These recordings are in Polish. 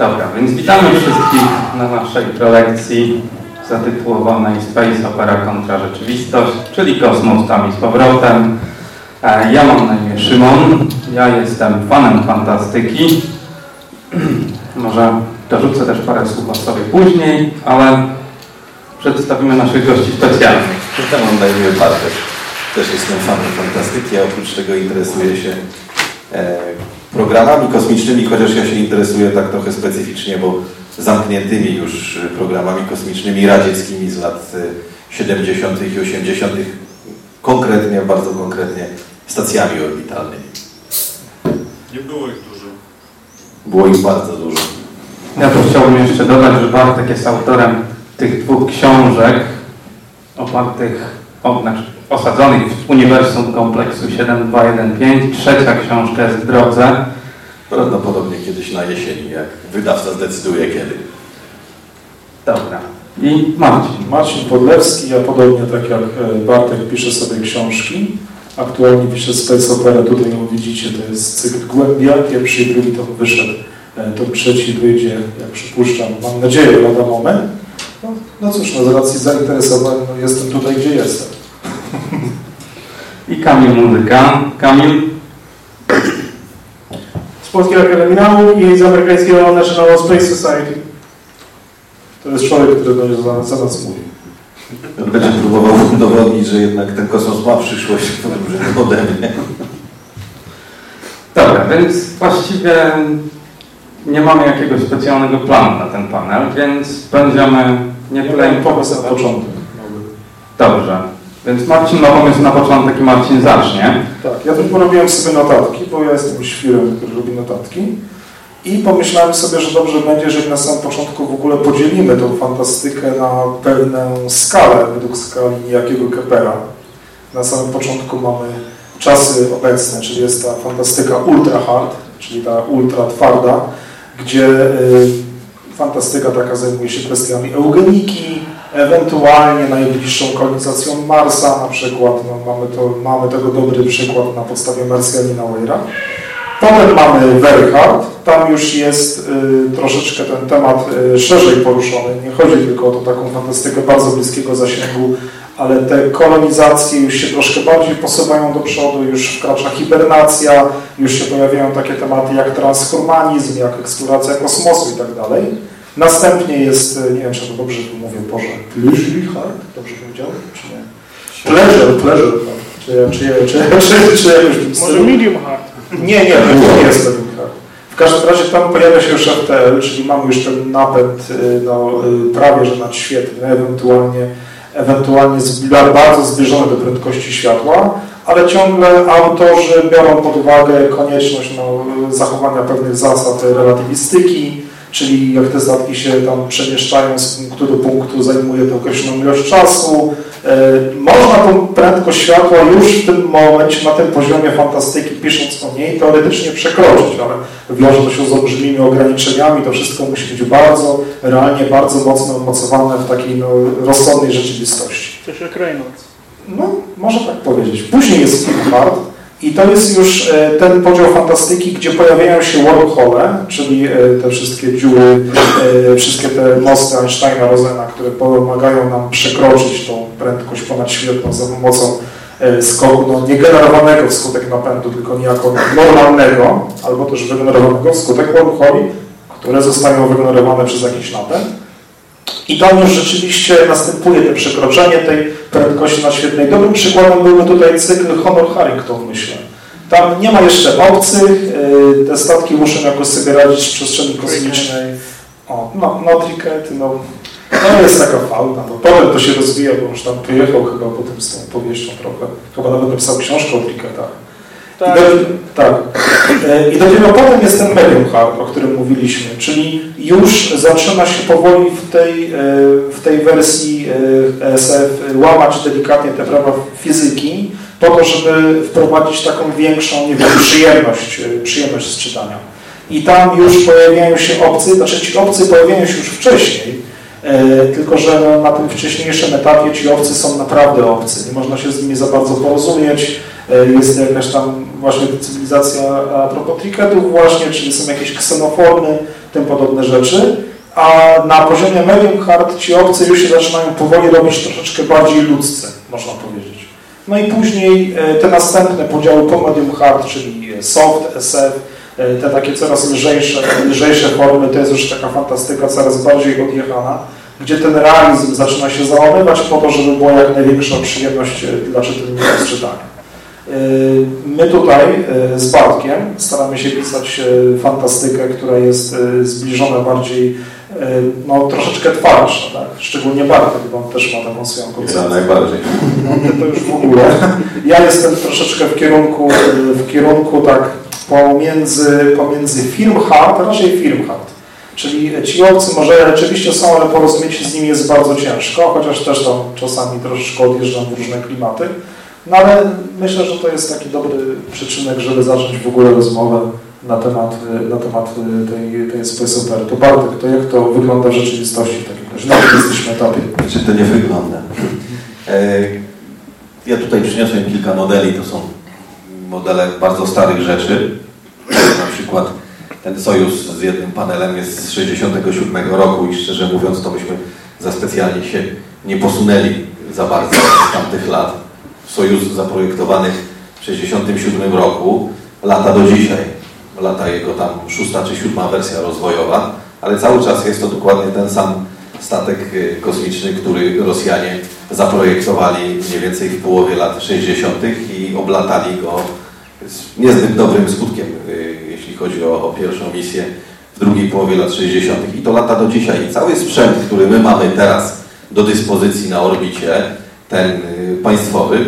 Dobra, więc witamy wszystkich na naszej prelekcji zatytułowanej Space Opera kontra rzeczywistość, czyli kosmos tam i z powrotem. E, Ja mam na imię Szymon, ja jestem fanem fantastyki. Może dorzucę też parę słów o sobie później, ale przedstawimy naszych gości specjalnych. Ja mam na imię Bartek. Też jestem fanem fantastyki, a oprócz tego interesuję się e, programami kosmicznymi, chociaż ja się interesuję tak trochę specyficznie, bo zamkniętymi już programami kosmicznymi radzieckimi z lat e, 70. i 80. Konkretnie, bardzo konkretnie stacjami orbitalnymi. Nie było ich dużo. Było ich bardzo dużo. Ja tu chciałbym jeszcze dodać, że Bartek jest autorem tych dwóch książek opartych, o, znaczy osadzonych w uniwersum kompleksu 7215. Trzecia książka jest w drodze. Prawdopodobnie kiedyś na jesieni, jak wydawca zdecyduje kiedy. Dobra. I Marcin. Marcin Podlewski, ja podobnie tak jak e, Bartek piszę sobie książki. Aktualnie piszę Space Opera, tutaj ją widzicie, to jest cykl Głębia, pierwszy i drugi to wyszedł. E, To trzeci wyjdzie, jak przypuszczam, mam nadzieję, lada moment. No, no cóż, no z racji zainteresowań no jestem tutaj, gdzie jestem. I Kamil Muzyka. Kamil. z Polskiej Akademii Nauk i z amerykańskiego National Space Society. To jest człowiek, który będzie za, za nas mówi. Będzie próbował udowodnić, że jednak ten kosmos ma przyszłość w różnym ode mnie. Dobra, więc właściwie nie mamy jakiegoś specjalnego planu na ten panel, więc będziemy nie Ja tyle miałem pomysł na początek. Dobrze. Więc Marcin ma pomysł na początek i Marcin zacznie. Tak, ja tu porobiłem sobie notatki, bo ja jestem świrem, który lubi notatki. I pomyślałem sobie, że dobrze będzie, jeżeli na samym początku w ogóle podzielimy tą fantastykę na pewną skalę, według skali niejakiego Kepera. Na samym początku mamy czasy obecne, czyli jest ta fantastyka ultra hard, czyli ta ultra twarda, gdzie y, fantastyka taka zajmuje się kwestiami eugeniki, ewentualnie najbliższą kolonizacją Marsa na przykład. No, mamy, to, mamy tego dobry przykład na podstawie Marsjanina Weira. Potem mamy Werhard, tam już jest y, troszeczkę ten temat y, szerzej poruszony. Nie chodzi tylko o tą taką fantastykę bardzo bliskiego zasięgu, ale te kolonizacje już się troszkę bardziej posuwają do przodu, już wkracza hibernacja, już się pojawiają takie tematy jak transhumanizm, jak eksploracja kosmosu i tak dalej. Następnie jest, y, nie wiem czy to dobrze mówię, Boże, Pleasure Hard? Dobrze powiedziałem, czy nie? Pleasure, pleasure, hard. czy ja, czy ja, czy ja, czy, czy ja już w tym Może medium hard. Nie, nie, to nie jest Medium Hard. W każdym razie tam pojawia się już FTL, czyli mamy już ten napęd y, no, y, prawie że nadświetlny, ewentualnie, ewentualnie bardzo zbliżony do prędkości światła, ale ciągle autorzy biorą pod uwagę konieczność no, zachowania pewnych zasad relatywistyki, czyli jak te statki się tam przemieszczają z punktu do punktu, zajmuje to określoną ilość czasu. E, Można tą prędkość światła już w tym momencie, na tym poziomie fantastyki, pisząc o niej, teoretycznie przekroczyć, ale wiąże to się z olbrzymimi ograniczeniami, to wszystko musi być bardzo, realnie bardzo mocno umocowane w takiej no, rozsądnej rzeczywistości. Coś jak Reynolds. No, można tak powiedzieć. Później jest Hard i to jest już e, ten podział fantastyki, gdzie pojawiają się wormhole, czyli e, te wszystkie dziury, e, wszystkie te mosty Einsteina, Rosena, które pomagają nam przekroczyć tą prędkość ponadświetną za pomocą skoku no, nie generowanego wskutek napędu, tylko niejako normalnego, albo też wygenerowanego wskutek wormholi, które zostają wygenerowane przez jakiś napęd. I tam już rzeczywiście następuje to przekroczenie tej prędkości nadświetlnej. Dobrym przykładem byłby tutaj cykl Honor Harrington, myślę. Tam nie ma jeszcze obcych, y, te statki muszą jakoś sobie radzić w przestrzeni kosmicznej. O, no, no triket, no, no jest taka fauna, bo potem to się rozwija, bo już tam pojechał chyba potem z tą powieścią trochę. Chyba nawet napisał książkę o triketach. I do, tak. E, I dopiero potem jest ten medium hard, o którym mówiliśmy, czyli już zaczyna się powoli w tej, e, w tej wersji e, ESF łamać delikatnie te prawa fizyki, po to, żeby wprowadzić taką większą, nie wiem, przyjemność, przyjemność z czytania. I tam już pojawiają się obcy, znaczy ci obcy pojawiają się już wcześniej, tylko że na tym wcześniejszym etapie ci obcy są naprawdę obcy, nie można się z nimi za bardzo porozumieć, jest jakaś tam właśnie cywilizacja a propos triketów właśnie, czyli są jakieś ksenoformy, tym podobne rzeczy, a na poziomie medium hard ci obcy już się zaczynają powoli robić troszeczkę bardziej ludzcy, można powiedzieć. No i później te następne podziały po medium hard, czyli soft, SF, te takie coraz lżejsze, lżejsze formy, to jest już taka fantastyka coraz bardziej odjechana, gdzie ten realizm zaczyna się załamywać po to, żeby była jak największa przyjemność dla czytelnika z czytania. My tutaj z Bartkiem staramy się pisać fantastykę, która jest zbliżona bardziej, no troszeczkę twardsza, tak? szczególnie Bartek, bo on też ma taką swoją koncepcję. Ja najbardziej. No, to już w ogóle. Ja jestem troszeczkę w kierunku, w kierunku tak pomiędzy, pomiędzy film hard, raczej film hard. Czyli ci obcy może rzeczywiście są, ale porozumieć się z nimi jest bardzo ciężko, chociaż też tam czasami troszeczkę odjeżdżam w różne klimaty. No ale myślę, że to jest taki dobry przyczynek, żeby zacząć w ogóle rozmowę na temat, na temat tej, tej opery. To Bartek, to jak to wygląda w rzeczywistości w takim razie? Na jakim jesteśmy etapie? Znaczy to nie wygląda. E, ja tutaj przyniosłem kilka modeli, to są modele bardzo starych rzeczy. Na przykład ten Sojus z jednym panelem jest z 67 roku i szczerze mówiąc to myśmy za specjalnie się nie posunęli za bardzo z tamtych lat. Sojus zaprojektowany w 67 roku lata do dzisiaj. Lata jego tam szósta czy siódma wersja rozwojowa, ale cały czas jest to dokładnie ten sam statek kosmiczny, który Rosjanie zaprojektowali mniej więcej w połowie lat 60. i oblatali go z niezbyt dobrym skutkiem, jeśli chodzi o, o pierwszą misję w drugiej połowie lat 60. I to lata do dzisiaj. I cały sprzęt, który my mamy teraz do dyspozycji na orbicie, ten państwowy,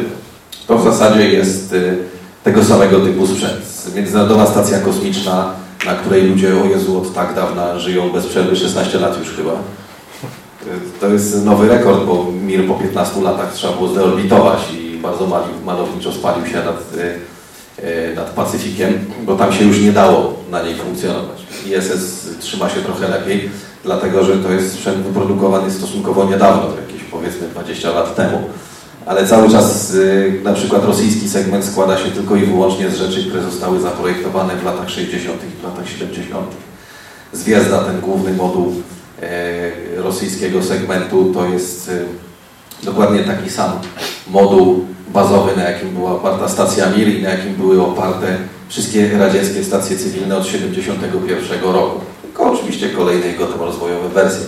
to w zasadzie jest tego samego typu sprzęt. Międzynarodowa Stacja Kosmiczna, na której ludzie, o Jezu, od tak dawna żyją bez przerwy, 16 lat już chyba. To jest nowy rekord, bo Mir po 15 latach trzeba było zdeorbitować i bardzo malowniczo spalił się nad, nad Pacyfikiem, bo tam się już nie dało na niej funkcjonować. ISS trzyma się trochę lepiej, dlatego że to jest sprzęt wyprodukowany stosunkowo niedawno, jakieś powiedzmy 20 lat temu ale cały czas na przykład rosyjski segment składa się tylko i wyłącznie z rzeczy, które zostały zaprojektowane w latach 60. i latach 70. Zwiezda, ten główny moduł rosyjskiego segmentu, to jest dokładnie taki sam moduł bazowy, na jakim była oparta stacja Mir i na jakim były oparte wszystkie radzieckie stacje cywilne od 71 roku. Tylko oczywiście kolejne jego tam rozwojowe wersje.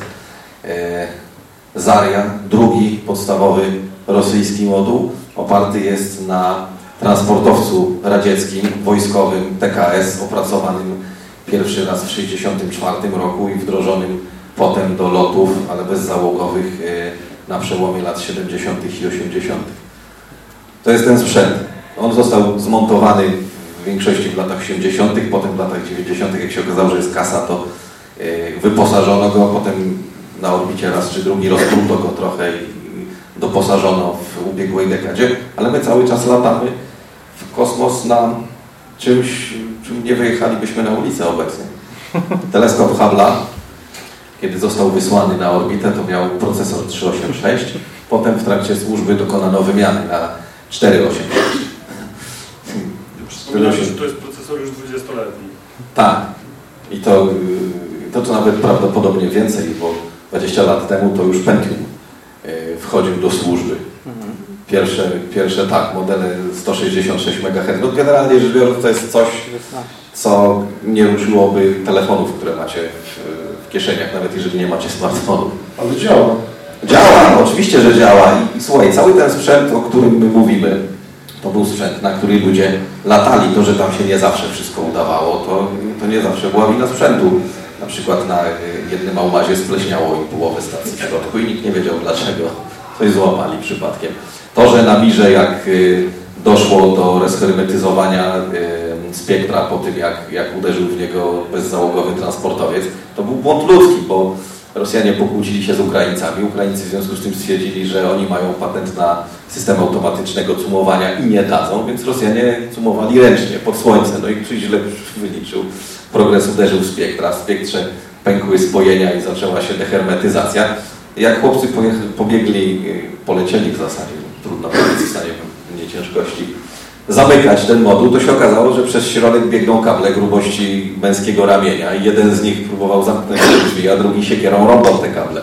Zaria, drugi podstawowy rosyjski moduł, oparty jest na transportowcu radzieckim, wojskowym TKS, opracowanym pierwszy raz w 1964 roku i wdrożonym potem do lotów, ale bezzałogowych na przełomie lat 70. i 80. To jest ten sprzęt. On został zmontowany w większości w latach 80., potem w latach 90., jak się okazało, że jest kasa, to wyposażono go, potem na orbicie raz czy drugi rozpruto go trochę i doposażono w ubiegłej dekadzie, ale my cały czas latamy w kosmos na czymś, czym nie wyjechalibyśmy na ulicę obecnie. Teleskop Hubble'a, kiedy został wysłany na orbitę, to miał procesor 386, potem w trakcie służby dokonano wymiany na 486. Wspominałeś, że to jest procesor już 20-letni. Tak. I to, to, to nawet prawdopodobnie więcej, bo 20 lat temu to już Pentium wchodził do służby. Pierwsze, pierwsze tak, modele 166 MHz. No generalnie rzecz biorąc to jest coś, co nie ruszyłoby telefonów, które macie w, w kieszeniach, nawet jeżeli nie macie smartfonów. Ale działa. Działa, oczywiście, że działa. I, I słuchaj, cały ten sprzęt, o którym my mówimy, to był sprzęt, na który ludzie latali. To, że tam się nie zawsze wszystko udawało, to, to nie zawsze była wina sprzętu. Na przykład na jednym Almazie spleśniało im połowę stacji w środku i nikt nie wiedział dlaczego. Coś złamali przypadkiem. To, że na Mirze jak doszło do reshermetyzowania y, spektra po tym, jak, jak uderzył w niego bezzałogowy transportowiec. To był błąd ludzki, bo Rosjanie pokłócili się z Ukraińcami. Ukraińcy w związku z tym stwierdzili, że oni mają patent na system automatycznego cumowania i nie dadzą, więc Rosjanie cumowali ręcznie, pod słońce. No i ktoś źle wyliczył. Progres uderzył w spektra. W spektrze pękły spojenia i zaczęła się dehermetyzacja. Jak chłopcy pobiegli, y, polecieli w zasadzie, trudno powiedzieć w stanie nie ciężkości, zamykać ten moduł, to się okazało, że przez środek biegną kable grubości męskiego ramienia i jeden z nich próbował zamknąć drzwi, a drugi siekierą rąbał te kable.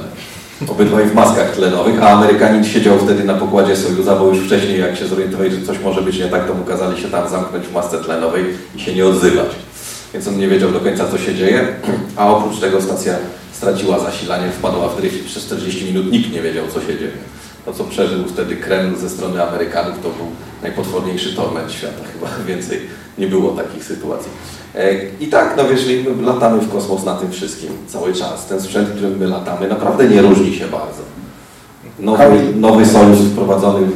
Obydwaj w maskach tlenowych, a Amerykanin siedział wtedy na pokładzie Sojuza, bo już wcześniej jak się zorientowali, że coś może być nie tak, to mu kazali się tam zamknąć w masce tlenowej i się nie odzywać. Więc on nie wiedział do końca, co się dzieje, a oprócz tego stacja straciła zasilanie, wpadła w dryft przez 40 minut, nikt nie wiedział, co się dzieje. To, co przeżył wtedy Kreml ze strony Amerykanów, to był najpotworniejszy torment świata. Chyba więcej nie było takich sytuacji. E, I tak, no wiesz, my latamy w kosmos na tym wszystkim cały czas. Ten sprzęt, którym my latamy, naprawdę nie różni się bardzo. Nowy, nowy Sojus wprowadzony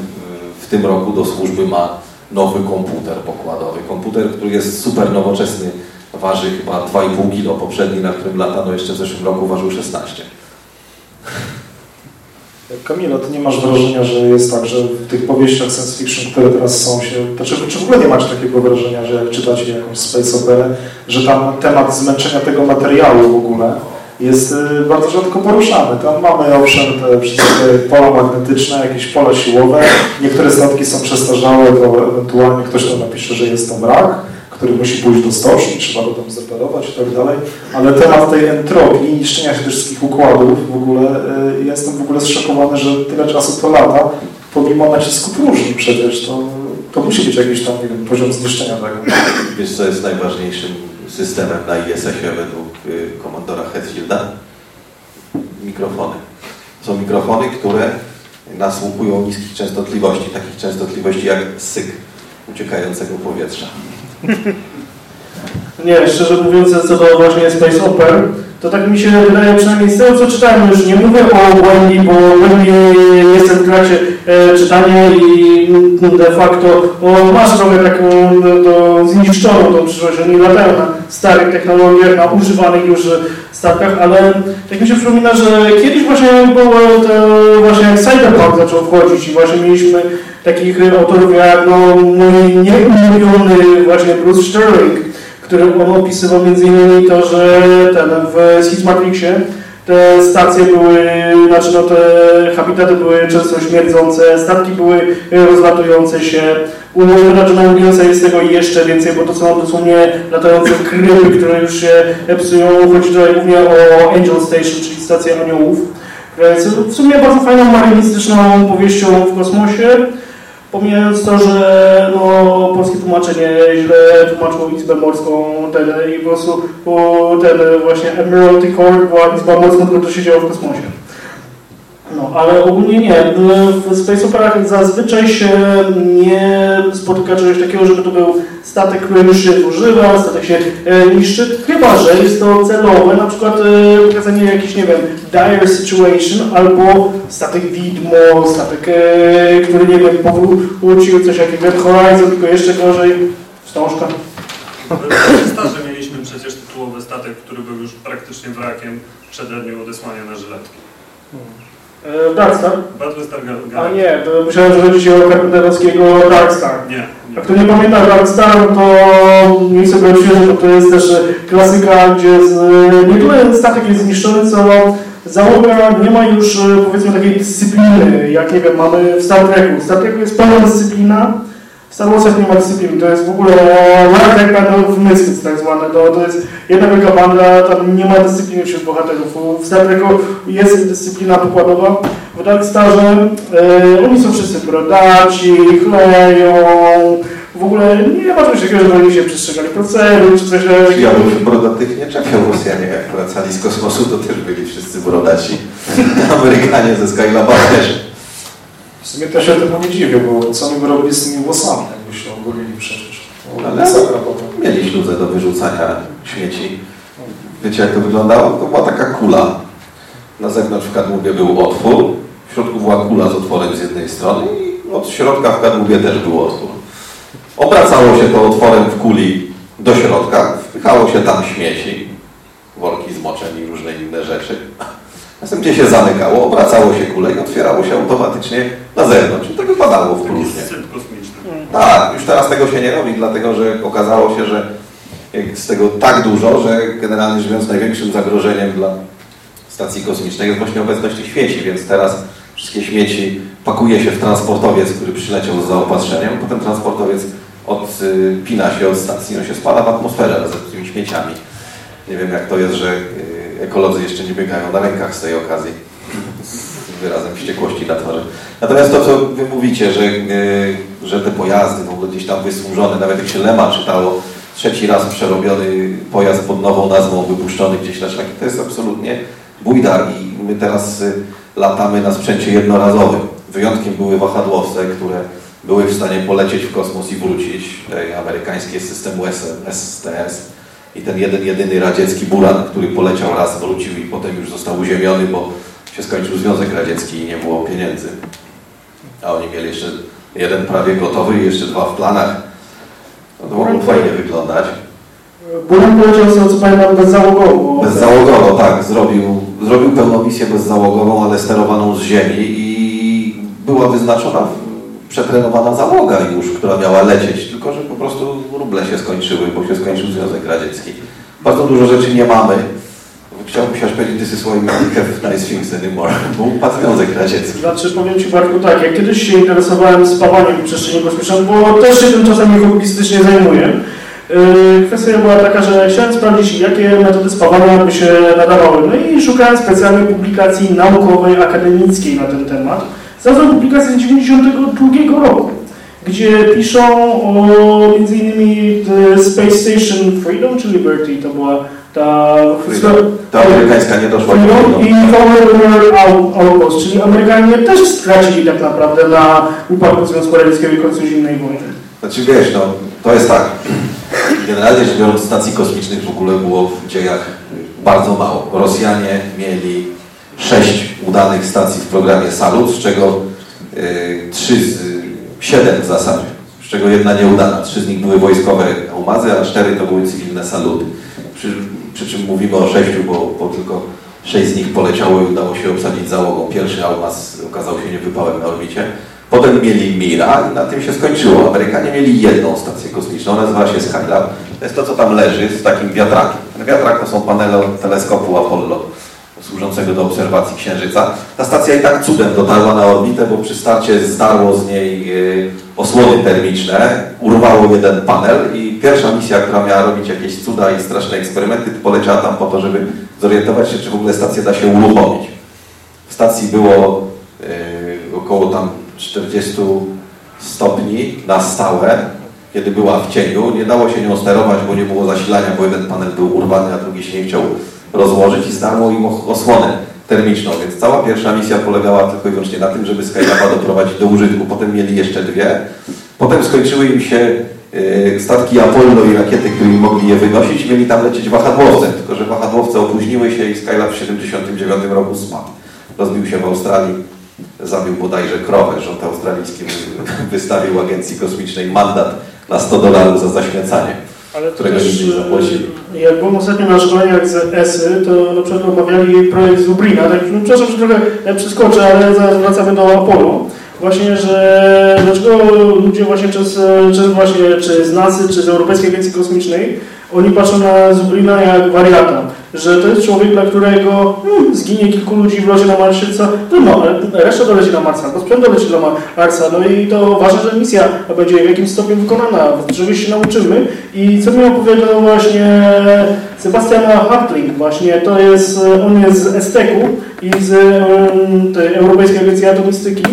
w tym roku do służby ma nowy komputer pokładowy. Komputer, który jest super nowoczesny, waży chyba 2,5 kg. Poprzedni, na którym latano jeszcze w zeszłym roku, ważył 16. Kamilo, ty nie masz wrażenia, że jest tak, że w tych powieściach science fiction, które teraz są się, znaczy, czy w ogóle nie masz takiego wrażenia, że jak czytacie jakąś space operę, że tam temat zmęczenia tego materiału w ogóle jest y, bardzo rzadko poruszany. Tam mamy owszem te wszystkie pola magnetyczne, jakieś pola siłowe, niektóre statki są przestarzałe, to ewentualnie ktoś tam napisze, że jest to wrak, który musi pójść do stoczni, trzeba go tam zreperować i tak dalej, ale temat tej entropii, niszczenia się wszystkich układów w ogóle, y, ja jestem w ogóle zszokowany, że tyle czasu to lata, pomimo nacisku próżni przecież, to, to musi być jakiś tam, wiem, poziom zniszczenia tego. Wiesz, co jest najważniejszym systemem na ISS-ie według y, komandora Hetfielda? Mikrofony. Są mikrofony, które nasłuchują niskich częstotliwości, takich częstotliwości jak syk uciekającego powietrza. Nie, szczerze mówiąc, co do właśnie Space Opera, to tak mi się wydaje, przynajmniej z tego co czytałem, już nie mówię o Głębi, bo Głębi jestem w trakcie e, czytania i de facto o, masz trochę taką no, zniszczoną tą przyszłość, oni latają na starych technologiach, na używanych już statkach, ale tak mi się przypomina, że kiedyś właśnie było to właśnie jak Cyberpunk zaczął wchodzić i właśnie mieliśmy takich autorów jak no, nieulubiony właśnie Bruce Sterling, który on opisywał innymi to, że ten w Schizmatrixie te stacje były, znaczy no te habitaty były często śmierdzące, statki były rozlatujące się. U Johna Williamsa jest tego jeszcze więcej, bo to są dosłownie latające kryby, które już się psują. Chodzi tutaj głównie o Angel Station, czyli stację aniołów. Więc w sumie bardzo fajną marynistyczną powieścią w kosmosie. Pomijając to, że no, polskie tłumaczenie źle tłumaczyło Izbę Morską ten, i po prostu ten właśnie Admiralty Corps była Izba Morska, tylko to się działo w kosmosie. No, ale ogólnie nie. W Space Operach zazwyczaj się nie spotyka czegoś takiego, żeby to był statek, który już się używa, statek się e, niszczy, chyba, że jest to celowe, na przykład e, pokazanie jakiś, nie wiem, dire situation, albo statek widmo, statek, e, który, nie wiem, powrócił coś jak Event Horizon, tylko jeszcze gorzej, wstążka. Starze mieliśmy przecież tytułowy statek, który był już praktycznie wrakiem w przededniu odesłania na żyletki. E, Darkstar? Battlestar Galactica. A nie, to myślałem, że chodzi o Carpenterowskiego Darkstar. Nie. nie. A kto nie pamięta Darkstar, to niech sobie odświeży, bo to jest też klasyka, gdzie z, nie tyle statek jest zniszczony, co załoga nie ma już powiedzmy takiej dyscypliny, jak nie wiem, mamy w Star Treku. W Star Treku jest pełna dyscyplina, Warsach nie ma dyscypliny, to jest w ogóle Light jak będą w Misfits tak zwane, to, to jest jedna wielka banda, tam nie ma dyscypliny wśród bohaterów. W Star jest dyscyplina pokładowa, w Darkstarze e, oni są wszyscy brodaci, chleją, w ogóle nie ma czegoś takiego, żeby oni się przestrzegali procedur czy coś takiego. Ja bym brodatych nie czepiał Rosjanie, jak wracali z kosmosu, to też byli wszyscy brodaci. Amerykanie ze Skylaba też. W sumie to się temu nie dziwię, bo co oni by robili z tymi włosami, jakby się ogolili przecież. To Ale mieli śluzę do wyrzucania śmieci. Wiecie jak to wyglądało? To była taka kula. Na zewnątrz w kadłubie był otwór, w środku była kula z otworem z jednej strony i od środka w kadłubie też był otwór. Obracało się to otworem w kuli do środka, wpychało się tam śmieci, worki z moczem i różne inne rzeczy. Następnie się zamykało, obracało się kulę i otwierało się automatycznie na zewnątrz. I to wypadało w syp kosmiczny. Tak, już teraz tego się nie robi, dlatego że okazało się, że jest tego tak dużo, że generalnie rzecz biorąc największym zagrożeniem dla stacji kosmicznej jest właśnie obecność śmieci, więc teraz wszystkie śmieci pakuje się w transportowiec, który przyleciał z zaopatrzeniem, potem transportowiec odpina się od stacji, on się spada w atmosferę razem z tymi śmieciami. Nie wiem jak to jest, że y, ekolodzy jeszcze nie biegają na rękach z tej okazji z wyrazem wściekłości na twarzy. Natomiast to, co wy mówicie, że, y, że te pojazdy w ogóle gdzieś tam wysłużone, nawet jak się Lema czytało, trzeci raz przerobiony pojazd pod nową nazwą, wypuszczony gdzieś na szlaki, to jest absolutnie bujda i my teraz y, latamy na sprzęcie jednorazowym. Wyjątkiem były wahadłowce, które były w stanie polecieć w kosmos i wrócić. Te amerykańskie system STS i ten jeden, jedyny radziecki Buran, który poleciał raz, wrócił i potem już został uziemiony, bo się skończył Związek Radziecki i nie było pieniędzy. A oni mieli jeszcze jeden prawie gotowy i jeszcze dwa w planach. No to mogło fajnie wyglądać. Buran poleciał, z tego co pamiętam, bezzałogowo. Bezzałogowo, tak. Zrobił, zrobił pełną misję bezzałogową, ale sterowaną z ziemi i była wyznaczona, przetrenowana załoga już, która miała lecieć, tylko że po prostu ruble się skończyły, bo się skończył Związek Radziecki. Bardzo dużo rzeczy nie mamy. Chciałbym się aż powiedzieć, this is why we don't have nice things anymore, bo upadł Związek Radziecki. Znaczy, powiem Ci Bartku tak, jak kiedyś się interesowałem spawaniem w przestrzeni kosmicznej, bo też się tym czasami hobbystycznie zajmuję, yy, kwestia była taka, że chciałem sprawdzić, jakie metody spawania by się nadawały. No i szukałem specjalnej publikacji naukowej, akademickiej na ten temat. Znalazłem publikację z 1992 roku, gdzie piszą o innymi The Space Station Freedom czy Liberty, to była ta... Ta amerykańska nie doszła do Freedom i Former Outpost, czyli Amerykanie też stracili tak naprawdę na upadku Związku Radzieckiego i końcu zimnej wojny. Znaczy wiesz, no, to jest tak. Generalnie rzecz biorąc, stacji kosmicznych w ogóle było w dziejach bardzo mało. Rosjanie mieli sześć udanych stacji w programie Salut, z czego y, trzy, z, siedem w zasadzie, z czego jedna nieudana. Trzy z nich były wojskowe Aumazy, a cztery to były cywilne Saluty. Przy, przy czym mówimy o sześciu, bo, bo tylko sześć z nich poleciało i udało się obsadzić załogą. Pierwszy Aumaz okazał się niewypałem na orbicie. Potem mieli Mira i na tym się skończyło. Amerykanie mieli jedną stację kosmiczną, nazywała się Skylab. To jest to, co tam leży z takim wiatrakiem. Ten wiatrak to są panele teleskopu Apollo służącego do obserwacji Księżyca. Ta stacja i tak cudem dotarła na orbitę, bo przy starcie zdarło z niej y, osłony termiczne, urwało jeden panel i pierwsza misja, która miała robić jakieś cuda i straszne eksperymenty, poleciała tam po to, żeby zorientować się, czy w ogóle stację da się uruchomić. W stacji było y, około tam 40 stopni na stałe, kiedy była w cieniu. Nie dało się nią sterować, bo nie było zasilania, bo jeden panel był urwany, a drugi się nie chciał rozłożyć i zdarło im osłonę termiczną, więc cała pierwsza misja polegała tylko i wyłącznie na tym, żeby Skylaba doprowadzić do użytku. Potem mieli jeszcze dwie. Potem skończyły im się y, statki Apollo i rakiety, którymi mogli je wynosić. Mieli tam lecieć wahadłowce, tylko że wahadłowce opóźniły się i Skylab w 1979 roku spadł. Rozbił się w Australii, zabił bodajże krowę. Rząd australijski wystawił agencji kosmicznej mandat na 100 dolarów za zaśmiecanie. Ale to którego też, nigdy nie zapłacili. e, jak byłem ostatnio na szkoleniach z ESY, to na przykład omawiali projekt Zubrina, tak, no, przepraszam, że trochę e, przeskoczę, ale zaraz wracamy do Apollo. Właśnie, że dlaczego ludzie właśnie z, czy właśnie czy z NASA, czy z Europejskiej Agencji Kosmicznej, oni patrzą na Zubrina jak wariata, że to jest człowiek, dla którego hmm, zginie kilku ludzi w locie na Marszyca, no, no reszta doleci na Marsa, bo sprzęt doleci na Marsa, no i to ważne, że misja będzie w jakimś stopniu wykonana, czegoś się nauczymy i co mi opowiadał właśnie Sebastian Hartling, właśnie to jest, on jest z Esteku i z tej Europejskiej Agencji Atomistyki,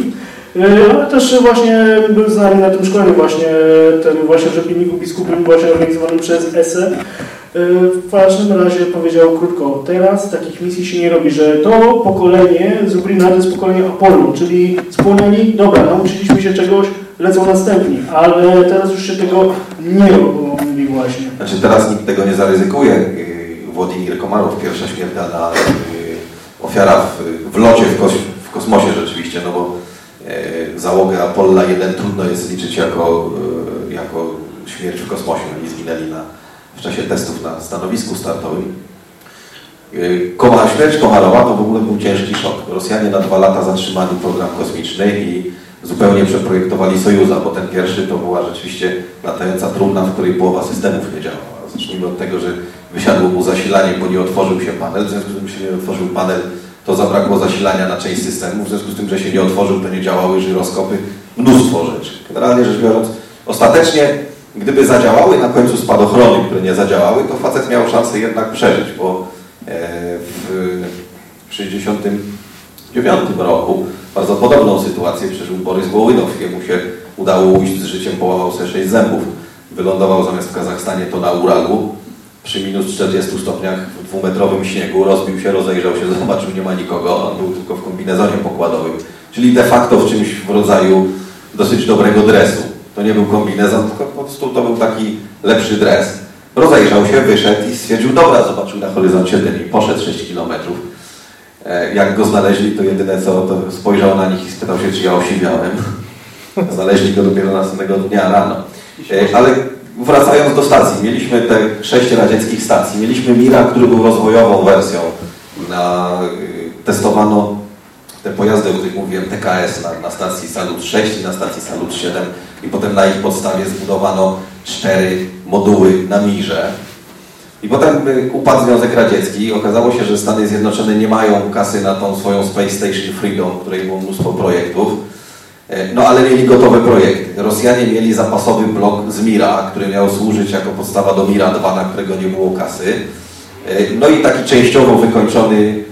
ale też właśnie był z nami na tym szkoleniu właśnie, tym właśnie w Rzepiniku Biskupim, właśnie organizowanym przez ESE. W każdym razie powiedział krótko, teraz takich misji się nie robi, że to pokolenie Zubrina to jest pokolenie Apollo, czyli spłonęli, dobra, nauczyliśmy się czegoś, lecą następni, ale teraz już się tego nie robi właśnie. Znaczy teraz nikt tego nie zaryzykuje. Yy, Władimir Komarow, pierwsza śmiertelna yy, ofiara w, w locie w, kos w kosmosie rzeczywiście, no bo yy, załogę Apolla 1 trudno jest liczyć jako, jako śmierć w kosmosie. Oni zginęli na, w czasie testów na stanowisku startowym. Y, Koma, śmierć Komarowa to w ogóle był ciężki szok. Rosjanie na dwa lata zatrzymali program kosmiczny i zupełnie przeprojektowali Sojuza, bo ten pierwszy to była rzeczywiście latająca trumna, w której połowa systemów nie działała. Zacznijmy od tego, że wysiadło mu zasilanie, bo nie otworzył się panel, w związku z tym się nie otworzył panel, to zabrakło zasilania na część systemu, w związku z tym, że się nie otworzył, to nie działały żyroskopy, mnóstwo rzeczy. Generalnie rzecz biorąc, ostatecznie, gdyby zadziałały na końcu spadochrony, które nie zadziałały, to facet miał szansę jednak przeżyć, bo e, w 1969 roku bardzo podobną sytuację przeżył Borys Wołynow. Jemu się udało ujść z życiem, połamał sobie sześć zębów. Wylądował zamiast w Kazachstanie to na Uralu przy minus 40 stopniach w dwumetrowym śniegu, rozbił się, rozejrzał się, zobaczył, nie ma nikogo, on był tylko w kombinezonie pokładowym, czyli de facto w czymś w rodzaju dosyć dobrego dresu. To nie był kombinezon, tylko po prostu to był taki lepszy dres. Rozejrzał się, wyszedł i stwierdził, dobra, zobaczył na horyzoncie dym i poszedł 6 kilometrów. E, Jak go znaleźli, to jedyne co, to spojrzał na nich i spytał się, czy ja osiwiałem. Znaleźli go dopiero następnego dnia rano. E, Ale wracając do stacji, mieliśmy te sześć radzieckich stacji. Mieliśmy Mira, który był rozwojową wersją. Na, y, testowano te pojazdy, o których mówiłem, TKS na, na stacji Salut 6 i na stacji Salut 7 i potem na ich podstawie zbudowano cztery moduły na Mirze. I potem y, upadł Związek Radziecki okazało się, że Stany Zjednoczone nie mają kasy na tą swoją Space Station Freedom, której było mnóstwo projektów. E, No ale mieli gotowe projekty. Rosjanie mieli zapasowy blok z Mira, który miał służyć jako podstawa do Mira 2, na którego nie było kasy. E, No i taki częściowo wykończony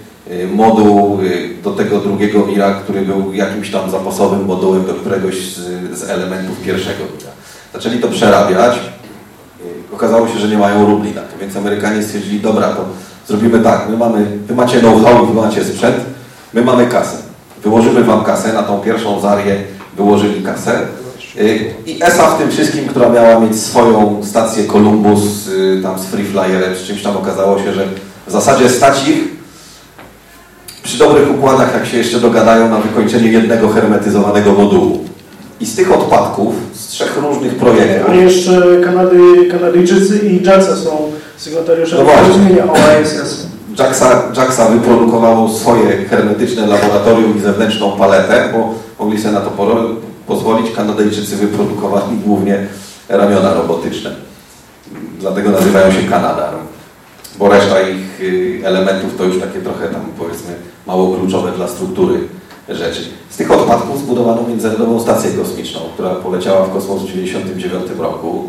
moduł e, do tego drugiego Mira, który był jakimś tam zapasowym modułem do któregoś z, z elementów pierwszego Mira. Zaczęli to przerabiać. E, Okazało się, że nie mają rubli na to, więc Amerykanie stwierdzili, dobra, to zrobimy tak, my mamy, wy macie know-how, wy macie sprzęt, my mamy kasę. Wyłożymy wam kasę, na tą pierwszą Zarię wyłożyli kasę. Y, I ESA w tym wszystkim, która miała mieć swoją stację Columbus, y, tam z Free Flyerem, z czymś tam okazało się, że w zasadzie stać ich przy dobrych układach, jak się jeszcze dogadają, na wykończenie jednego hermetyzowanego modułu. I z tych odpadków, z trzech różnych projektów, A jeszcze Kanady, Kanadyjczycy i JAXA są sygnatariuszami No porozumienia OASS. JAXA, JAXA wyprodukowało swoje hermetyczne laboratorium i zewnętrzną paletę, bo mogli sobie na to pozwolić. Kanadyjczycy wyprodukowali głównie ramiona robotyczne. Dlatego nazywają się Kanadar. Bo reszta ich elementów to już takie trochę tam powiedzmy mało kluczowe dla struktury rzeczy. Z tych odpadków zbudowano międzynarodową stację kosmiczną, która poleciała w kosmos w 1999 roku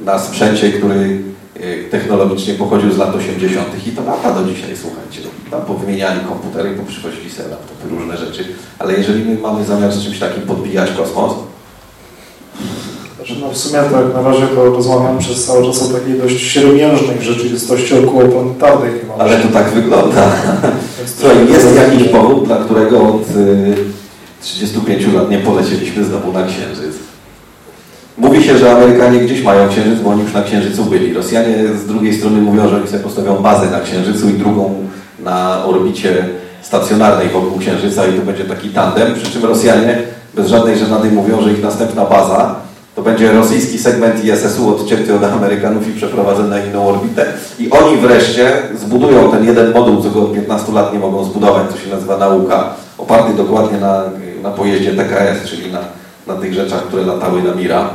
na sprzęcie, który y, technologicznie pochodził z lat 80. i to lata do dzisiaj, słuchajcie. Tam powymieniali komputery, poprzywozili sobie laptopy, różne rzeczy, ale jeżeli my mamy zamiar z czymś takim podbijać kosmos, Znaczy, no w sumie tak, na razie to rozmawiamy przez cały czas o takiej dość siermiężnej rzeczywistości okołoplanetarnej chyba. ale to tak wygląda. To- Słuchaj, jest jakiś powód, dla którego od y, 35 lat nie polecieliśmy znowu na Księżyc. Mówi się, że Amerykanie gdzieś mają Księżyc, bo oni już na Księżycu byli. Rosjanie z drugiej strony mówią, że oni sobie postawią bazę na Księżycu i drugą na orbicie stacjonarnej wokół Księżyca i to będzie taki tandem, przy czym Rosjanie bez żadnej żenady mówią, że ich następna baza to będzie rosyjski segment ISS-u odcięty od Amerykanów i przeprowadzony na inną orbitę. I oni wreszcie zbudują ten jeden moduł, co od 15 lat nie mogą zbudować, co się nazywa nauka, oparty dokładnie na, na pojeździe TKS, czyli na, na tych rzeczach, które latały na Mira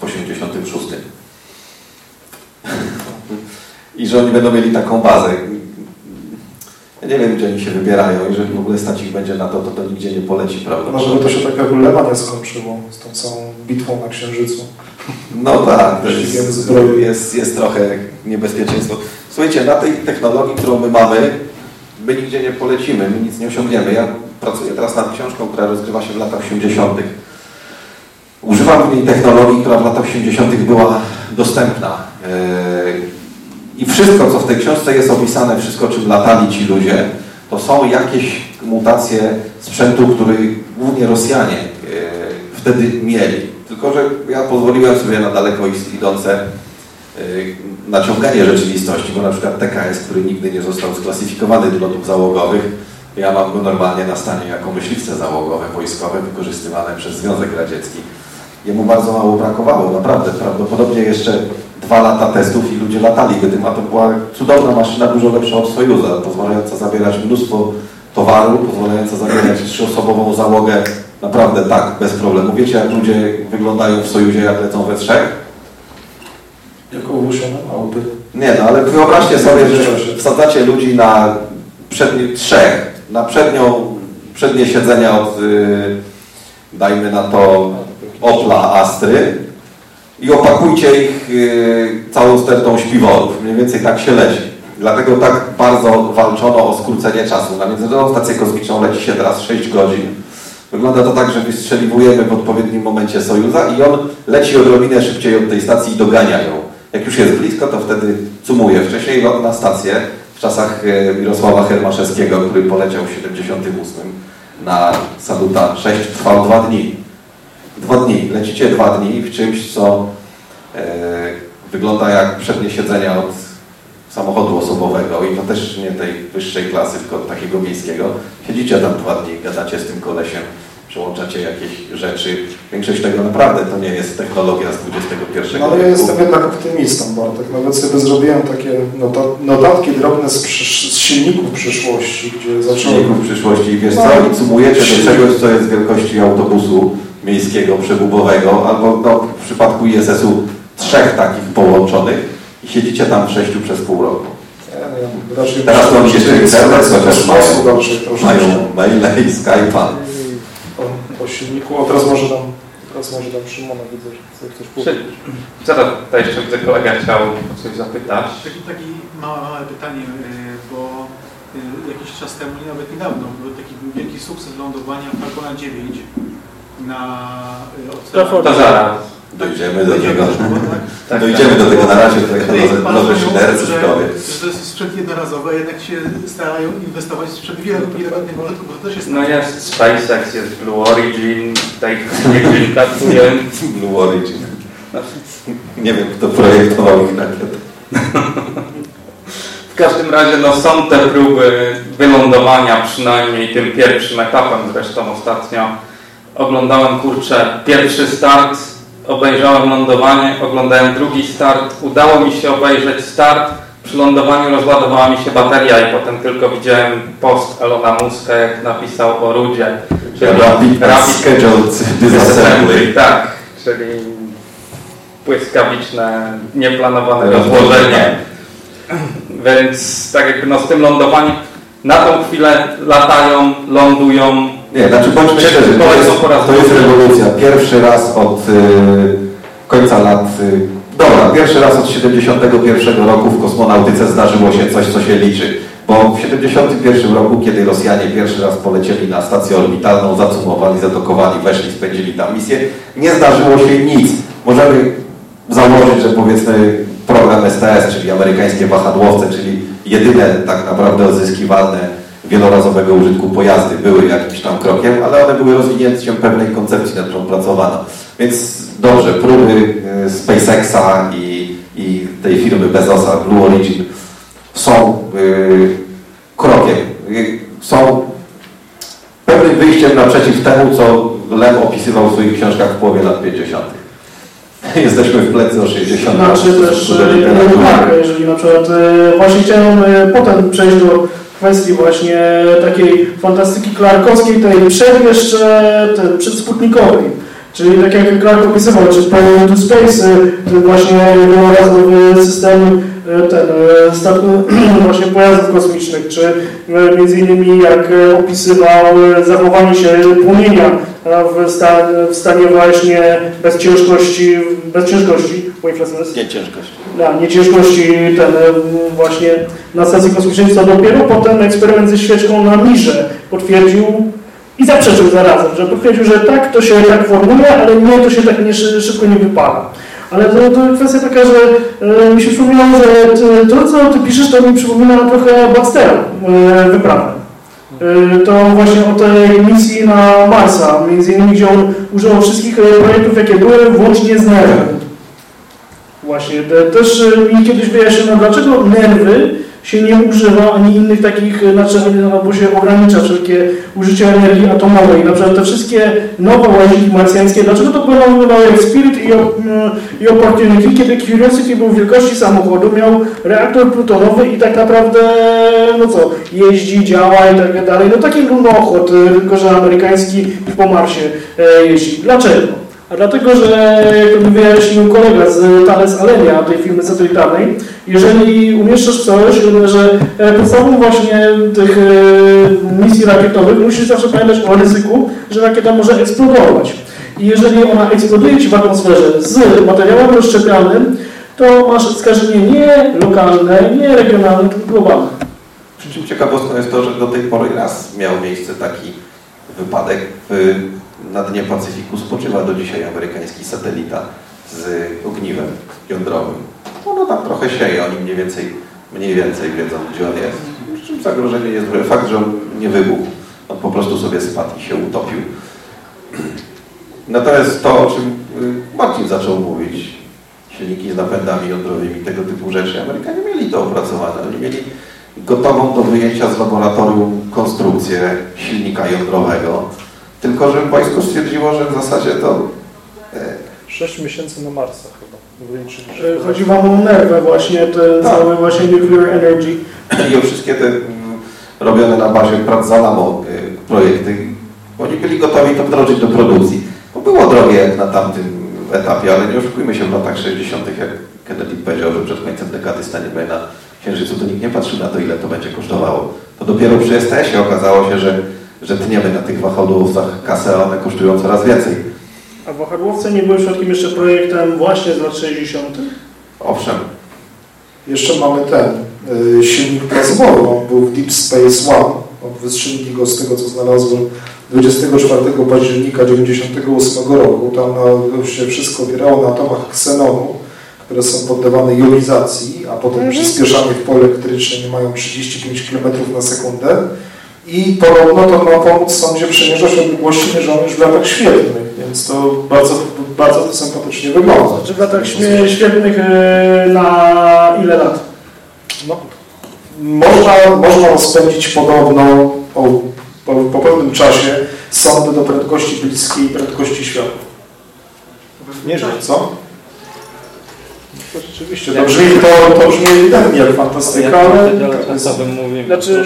w 86. I że oni będą mieli taką bazę. Ja nie wiem, gdzie oni się wybierają. Jeżeli w ogóle stać ich będzie na to, to to nigdzie nie poleci, prawda? No, żeby to się tak jak ulewa nie skończyło z tą całą bitwą na Księżycu. No tak, to jest, jest, jest trochę niebezpieczeństwo. Słuchajcie, na tej technologii, którą my mamy, my nigdzie nie polecimy, my nic nie osiągniemy. Ja pracuję teraz nad książką, która rozgrywa się w latach 80. Używam w niej technologii, która w latach 80. była dostępna. I wszystko, co w tej książce jest opisane, wszystko, czym latali ci ludzie, to są jakieś mutacje sprzętu, który głównie Rosjanie yy, wtedy mieli. Tylko, że ja pozwoliłem sobie na daleko idące yy, naciąganie rzeczywistości, bo na przykład TKS, który nigdy nie został sklasyfikowany do lotów załogowych, ja mam go normalnie na stanie jako myśliwce załogowe, wojskowe, wykorzystywane przez Związek Radziecki. Jemu bardzo mało brakowało, naprawdę. Prawdopodobnie jeszcze dwa lata testów i ludzie latali by tym, a to była cudowna maszyna, dużo lepsza od Sojuza, pozwalająca zabierać mnóstwo towaru, pozwalająca zabierać trzyosobową załogę naprawdę tak, bez problemu. Wiecie, jak ludzie wyglądają w Sojuzie, jak lecą we trzech? Jako owłosione małpy. Nie, no ale wyobraźcie sobie, że wsadzacie ludzi na przednie, trzech, na przednią, przednie siedzenia od, y, dajmy na to, Opla Astry i opakujcie ich y, całą stertą śpiworów. Mniej więcej tak się leci. Dlatego tak bardzo walczono o skrócenie czasu. Na Międzynarodową Stację Kosmiczną leci się teraz 6 godzin. Wygląda to tak, że wystrzeliwujemy w odpowiednim momencie Sojuza i on leci odrobinę szybciej od tej stacji i dogania ją. Jak już jest blisko, to wtedy cumuje. Wcześniej lot na stację w czasach e, Mirosława Hermaszewskiego, który poleciał w 78 na Saluta 6 trwał dwa dni. Dwa dni. Lecicie dwa dni w czymś, co e, wygląda jak przednie siedzenia od samochodu osobowego i to też nie tej wyższej klasy, tylko takiego miejskiego. Siedzicie tam dwa dni, gadacie z tym kolesiem, przełączacie jakieś rzeczy. Większość tego naprawdę to nie jest technologia z XXI No ale ja wieku. jestem jednak optymistą, Bartek. Nawet sobie zrobiłem takie nota- notatki drobne z, z silników przyszłości, gdzie zacząłem... silników w przyszłości i wiesz No, co, i sumujecie do czegoś, co jest wielkości autobusu miejskiego, przebubowego, albo no, w przypadku ISS-u trzech takich połączonych i siedzicie tam w sześciu przez pół roku. No, ja raczej Teraz to jeszcze internet, chociaż mają, mają maile i Skype'a. O, o silniku, teraz może tam, teraz może tam Szymona widzę, że chce coś powiedzieć. Zaraz tutaj jeszcze widzę, kolega chciał o coś zapytać. Taki, taki małe, małe pytanie, y, bo y, jakiś czas temu, nie nawet niedawno, był taki był wielki sukces lądowania Falcona 9 na oceanie. To zaraz. Dojdziemy do tego. do tego, tak? Tak, Dojdziemy tak. do tego na razie, to bardzo nowe mówią, szydercy że, w głowie. że to jest sprzęt jednorazowy, a jednak się starają inwestować w sprzęt wielokrotnego użytku, bo to też jest No jest SpaceX, jest Blue Origin, tutaj niech pracuje. Blue Origin. Nie wiem, kto projektował ich rakietę. W każdym razie no, są te próby wylądowania, przynajmniej tym pierwszym etapem. Zresztą ostatnio oglądałem, kurczę, pierwszy start, obejrzałem lądowanie, oglądałem drugi start. Udało mi się obejrzeć start. Przy lądowaniu rozładowała mi się bateria i potem tylko widziałem post Elona Muska, jak napisał o Rudzie. Rapid Scheduled Disassembly. Tak, czyli błyskawiczne, nieplanowane Rozłożenie. rozłożenie. Więc tak jakby no z tym lądowaniem na tą chwilę latają, lądują. Nie, znaczy bądźmy szczerzy, to jest, to jest rewolucja. Pierwszy raz od y, końca lat... Y, dobra, pierwszy raz od 71 roku w kosmonautyce zdarzyło się coś, co się liczy. Bo w 71 roku, kiedy Rosjanie pierwszy raz polecieli na stację orbitalną, zacumowali, zadokowali, weszli, spędzili tam misję, nie zdarzyło się nic. Możemy założyć, że powiedzmy program STS, czyli amerykańskie wahadłowce, czyli jedyne tak naprawdę odzyskiwalne wielorazowego użytku pojazdy były jakimś tam krokiem, ale one były rozwinięciem pewnej koncepcji, nad którą pracowano. Więc dobrze, próby y, SpaceXa i, i tej firmy Bezosa, Blue Origin są y, krokiem, y, są pewnym wyjściem naprzeciw temu, co Lem opisywał w swoich książkach w połowie lat 50. Jesteśmy w plecy o 60 lat. Znaczy też tak, jeżeli na przykład właśnie chciałem potem przejść do kwestii właśnie takiej fantastyki klarkowskiej, tej przed jeszcze przedsputnikowej. Czyli tak jak Clark opisywał, czy Power to Space, e, ten właśnie wielorazowy system ten, statku, właśnie pojazdów kosmicznych, czy e, między innymi jak opisywał zachowanie się płomienia w, w stanie właśnie bez ciężkości, bez ciężkości, bo inflacja Nie ciężkość. na nieciężkości ten e, właśnie na stacji kosmicznej, dopiero potem eksperyment ze świeczką na Mirze potwierdził i zaprzeczył zarazem, że potwierdził, że tak, to się tak formuje, ale nie, to się tak nie, szy- szybko nie wypala. Ale to, to kwestia taka, że e, mi się przypominało, że ty, to, co ty piszesz, to mi przypomina trochę Baxtera e, wyprawę. E, To właśnie o tej misji na Marsa, między innymi, gdzie on użył wszystkich e, projektów, jakie były, włącznie z nerwem. Właśnie, te, też mi kiedyś wyjaśniono, dlaczego nerwy się nie używa, ani innych takich, znaczy, albo się ogranicza wszelkie użycie energii atomowej. Na przykład te wszystkie nowe łazienki marsjańskie, dlaczego to powoływały jak Spirit i, mm, i Opportunity, kiedy Curiosity był wielkości samochodu, miał reaktor plutonowy i tak naprawdę, no co, jeździ, działa i tak dalej. No taki lunochod, e, tylko że amerykański po Marsie e, jeździ. Dlaczego? A dlatego, że jak wyjaśnił kolega z Thales Alenia, tej firmy satelitarnej, jeżeli umieszczasz coś, że podstawą właśnie tych e, misji rakietowych musisz zawsze pamiętać o ryzyku, że rakieta może eksplodować. I jeżeli ona eksploduje Ci w atmosferze z materiałem rozszczepialnym, to masz skażenie nie lokalne, nie regionalne, tylko globalne. Przy czym ciekawostką jest to, że do tej pory raz miał miejsce taki wypadek. W, na dnie Pacyfiku spoczywa do dzisiaj amerykański satelita z ogniwem jądrowym. Ono tam trochę sieje, oni mniej więcej, mniej więcej wiedzą, gdzie on jest. Przy czym zagrożenie jest duże. Fakt, że on nie wybuchł, on po prostu sobie spadł i się utopił. Natomiast to, o czym y, Marcin zaczął mówić, silniki z napędami jądrowymi, tego typu rzeczy, Amerykanie mieli to opracowane. Oni mieli gotową do wyjęcia z laboratorium konstrukcję silnika jądrowego, tylko że wojsko stwierdziło, że w zasadzie to e, 6 miesięcy na Marsa chyba. E, Chodzi Wam o nerwę właśnie, ten Tak. cały właśnie nuclear energy. i o wszystkie te robione na bazie prac Zalamo y, projekty, oni byli gotowi to wdrożyć do produkcji. Bo było drogie jak na tamtym etapie, ale nie oszukujmy się w latach 60., jak Kennedy powiedział, że przed końcem dekady staniemy na Księżycu, to nikt nie patrzył na to, ile to będzie kosztowało. To dopiero przy STS-ie okazało się, że, że tniemy na tych wahadłowcach kasę, a one kosztują coraz więcej. A wahadłowce nie były przypadkiem jeszcze projektem właśnie z lat 60. Owszem, Jeszcze mamy ten y, silnik plazowy, on był w Deep Space One. On wystrzelili go z tego, co znalazłem 24 października 1998 roku. Tam na, się wszystko opierało na atomach ksenonu, które są poddawane jonizacji, a potem przyspieszane w pole elektryczne nie mają 35 km na sekundę. I podobno to ma pomóc sądzie przemierzać odległości mierzone już w latach świetlnych, więc to bardzo, bardzo to sympatycznie wygląda. Czy w latach świetnych e, na ile lat? No, można, można rozpędzić podobno po, po, po pewnym czasie sądy do prędkości bliskiej prędkości światła. Nie, że co? To rzeczywiście, to brzmi, to, to brzmi ewidentnie jak fantastyka, ale... Znaczy,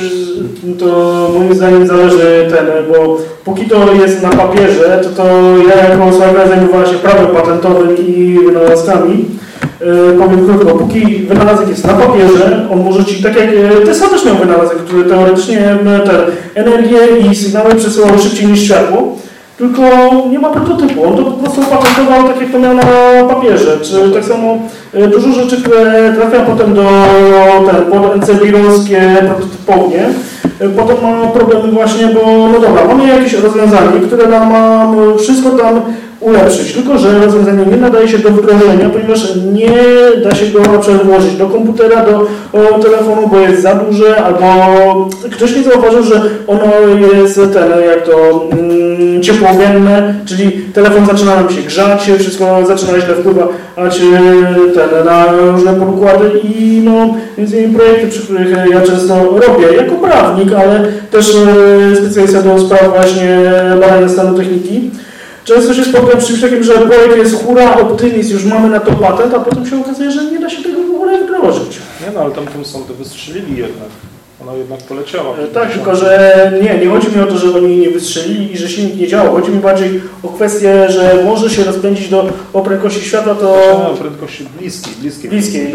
to moim zdaniem zależy ten, bo póki to jest na papierze, to, to ja jako osoba zajmowała się prawem patentowym i wynalazkami, e, powiem krótko, póki wynalazek jest na papierze, on może Ci, tak jak e, Tesla też miał wynalazek, który teoretycznie e, ten, energię i sygnały przesyłał szybciej niż światło, tylko nie ma prototypu, on to po prostu opatentował tak jak to miał na papierze, czy tak samo e, dużo rzeczy, które trafia potem do NCBIRowskie prototypownie, e, potem ma problemy właśnie, bo no dobra, mamy jakieś rozwiązanie, które nam no, wszystko tam ulepszyć, tylko że rozwiązanie nie nadaje się do wdrożenia, ponieważ nie da się go włożyć do komputera, do telefonu, bo jest za duże, albo ktoś nie zauważył, że ono jest ten, jak to mm, ciepłomienne, czyli telefon zaczyna nam się grzać, wszystko zaczyna źle wpływać e, ten, na różne podkłady i no, między innymi projekty, przy których ja często robię jako prawnik, ale też e, specjalista do spraw właśnie badania stanu techniki. Często się spotykam z czymś takim, że projekt jest hura, optymizm, już mamy na to patent, a potem się okazuje, że nie da się tego w ogóle wdrożyć. Nie no, ale tamtym sądy wystrzelili jednak. Ona jednak poleciała. E, Tak, tylko że nie, nie chodzi mi o to, że oni nie wystrzelili i że silnik nie działa. Chodzi mi bardziej o kwestię, że może się rozpędzić do o prędkości światła, to Na prędkości bliskiej, bliskiej, Bliskiej,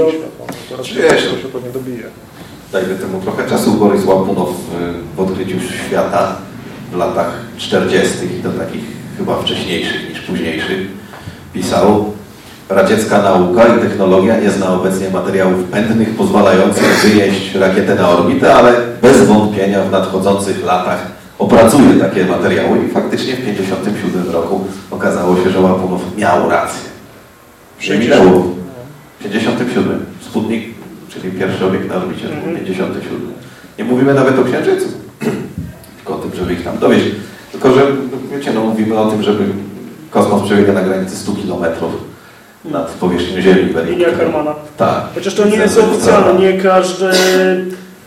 raczej Wiesz, to się pewnie dobije. dajmy temu trochę czasu. Borys Łapunow y, w odkryciu świata w latach 40. i do takich chyba wcześniejszych niż późniejszych pisał Radziecka nauka i technologia nie zna obecnie materiałów pędnych pozwalających wyjeść rakietę na orbitę, ale bez wątpienia w nadchodzących latach opracuje takie materiały i faktycznie w 1957 roku okazało się, że Łapunow miał rację. Nie minęło. W 57. Sputnik, czyli pierwszy obiekt na orbicie, był 57. Nie mówimy nawet o Księżycu, tylko o tym, żeby ich tam dowieść. Tylko, że wiecie, no mówimy o tym, żeby kosmos przebiega na granicy 100 kilometrów. Nad powierzchnią Ziemi. Linia. Karmana. Tak. Chociaż to nie jest oficjalne, nie każdy...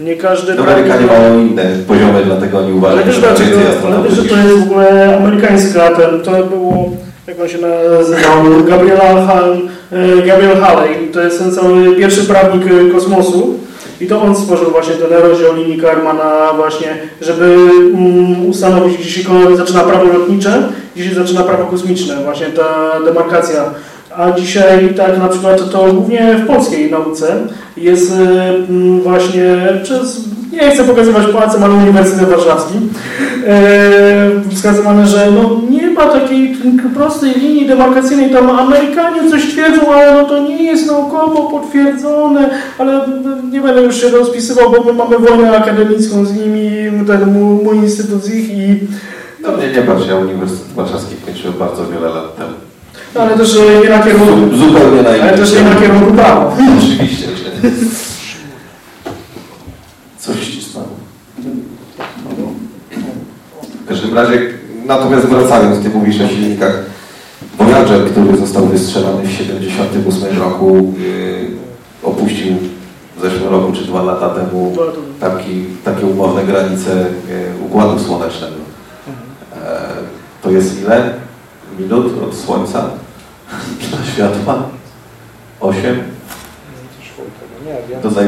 Nie każdy... No, Amerykanie mają inne poziomy, dlatego oni Ale uważają, wiesz że dlaczego? więcej Ale że to jest w ogóle amerykańska, ten, to było, jak on się nazywał, Gabriela Han, e, Gabriel Halley, to jest ten cały pierwszy prawnik e, kosmosu i to on stworzył właśnie ten rozdział linii Karmana właśnie, żeby mm, ustanowić, gdzie się zaczyna prawo lotnicze, gdzie się zaczyna prawo kosmiczne, właśnie ta demarkacja. A dzisiaj tak na przykład to głównie w polskiej nauce jest mm, właśnie przez, nie chcę pokazywać palcem, ale Uniwersytet Warszawski, e, wskazywane, że no nie ma takiej prostej linii demarkacyjnej, tam Amerykanie coś twierdzą, ale no to nie jest naukowo potwierdzone, ale nie będę już się rozpisywał, bo my mamy wojnę akademicką z nimi, ten mój, mój instytut z ich i No mnie nie patrz, ja Uniwersytet Warszawski kończyłem bardzo wiele lat temu. No, ale też nie na kierunku, Zu- Zupełnie na ale też nie na kierunku prawo. Oczywiście. Coś ścisnęło. W każdym razie, natomiast wracając, ty mówisz o silnikach Voyager, który został wystrzelany w 78 roku, yy, opuścił w zeszłym roku czy dwa lata temu taki, takie umowne granice yy, Układu Słonecznego. E, to jest ile minut od Słońca do światła? Osiem? Nie wiem. Do naj...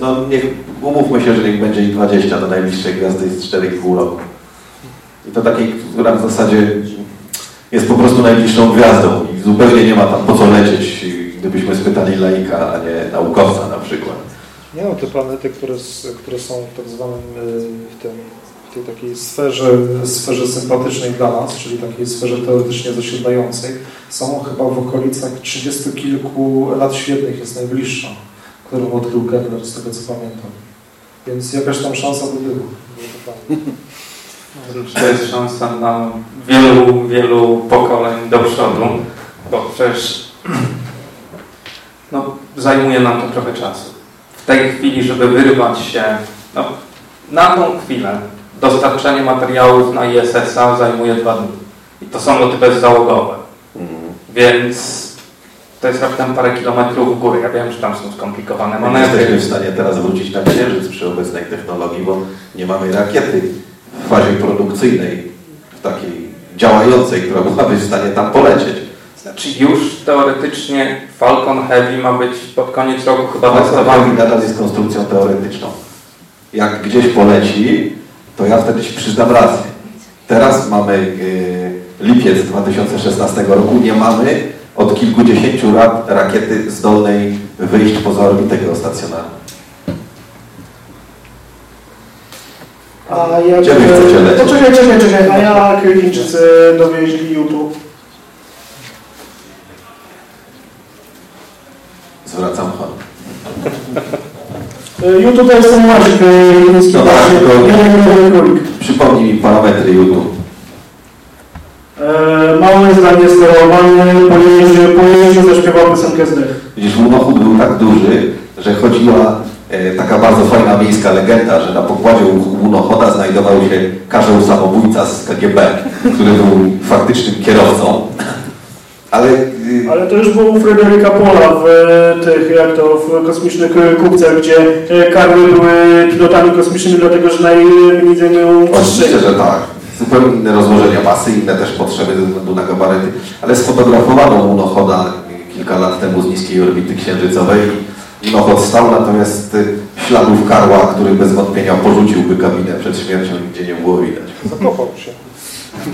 No niech, umówmy się, że niech będzie ich 20, do najbliższej gwiazdy jest 4,5 roku. I to takiej, która w zasadzie jest po prostu najbliższą gwiazdą i zupełnie nie ma tam po co lecieć, gdybyśmy spytali laika, a nie naukowca na przykład. Nie no, te planety, które, które są w tak zwanym y, w, tym, tej takiej sferze, sferze sympatycznej dla nas, czyli takiej sferze teoretycznie zasiedlającej, są chyba w okolicach 30 kilku lat świetnych jest najbliższa, którą odkrył Kepler, z tego co pamiętam. Więc jakaś tam szansa by była. To jest szansa na wielu, wielu pokoleń do przodu, bo przecież no, zajmuje nam to trochę czasu. W tej chwili, żeby wyrwać się, no, na tą chwilę dostarczenie materiałów na ISS-a zajmuje dwa dni. I to są loty bezzałogowe. Więc to jest raptem parę kilometrów w górę. Ja wiem, że tam są skomplikowane nie jesteśmy manewry. w stanie teraz wrócić na Księżyc przy obecnej technologii, bo nie mamy rakiety w fazie produkcyjnej, w takiej działającej, która byłaby w stanie tam polecieć. Znaczy już teoretycznie Falcon Heavy ma być pod koniec roku chyba Falcon testowany. Heavy nadal jest konstrukcją teoretyczną. Jak gdzieś poleci, to ja wtedy ci przyznam rację. Teraz mamy y, lipiec 2016 roku, nie mamy od kilkudziesięciu lat rakiety zdolnej wyjść poza orbitę geostacjonarną. A jak... Gdzie wy chcecie lecieć? Poczekaj, czekaj, czekaj, a jak Chińczycy dowieźli YouTube? Zwracam honor. YouTube to jest ten łazik chiński, No tak, tylko- królik. Przypomnij mi parametry YouTube. E, Małe zdanie sterowane, pojeździe, pojeździe zaśpiewał piosenkę zdech. Widzisz, łunochód był tak duży, że chodziła e, taka bardzo fajna miejska legenda, że na pokładzie łunochoda znajdował się karzeł samobójca z KGB, który był faktycznym kierowcą. Ale y, Ale to już było u Fryderyka Pola w e, tych, jak to, w kosmicznych e, kupcach, gdzie e, karły były pilotami kosmicznymi, dlatego że najmniej zajmują oczywiście, że tak. Zupełnie inne rozłożenia masy, inne też potrzeby ze względu na gabaryty. Ale sfotografowano łunochoda kilka lat temu z niskiej orbity księżycowej i łunochod stał, natomiast śladów karła, który bez wątpienia porzuciłby kabinę przed śmiercią, nigdzie nie było widać. Zakopał się.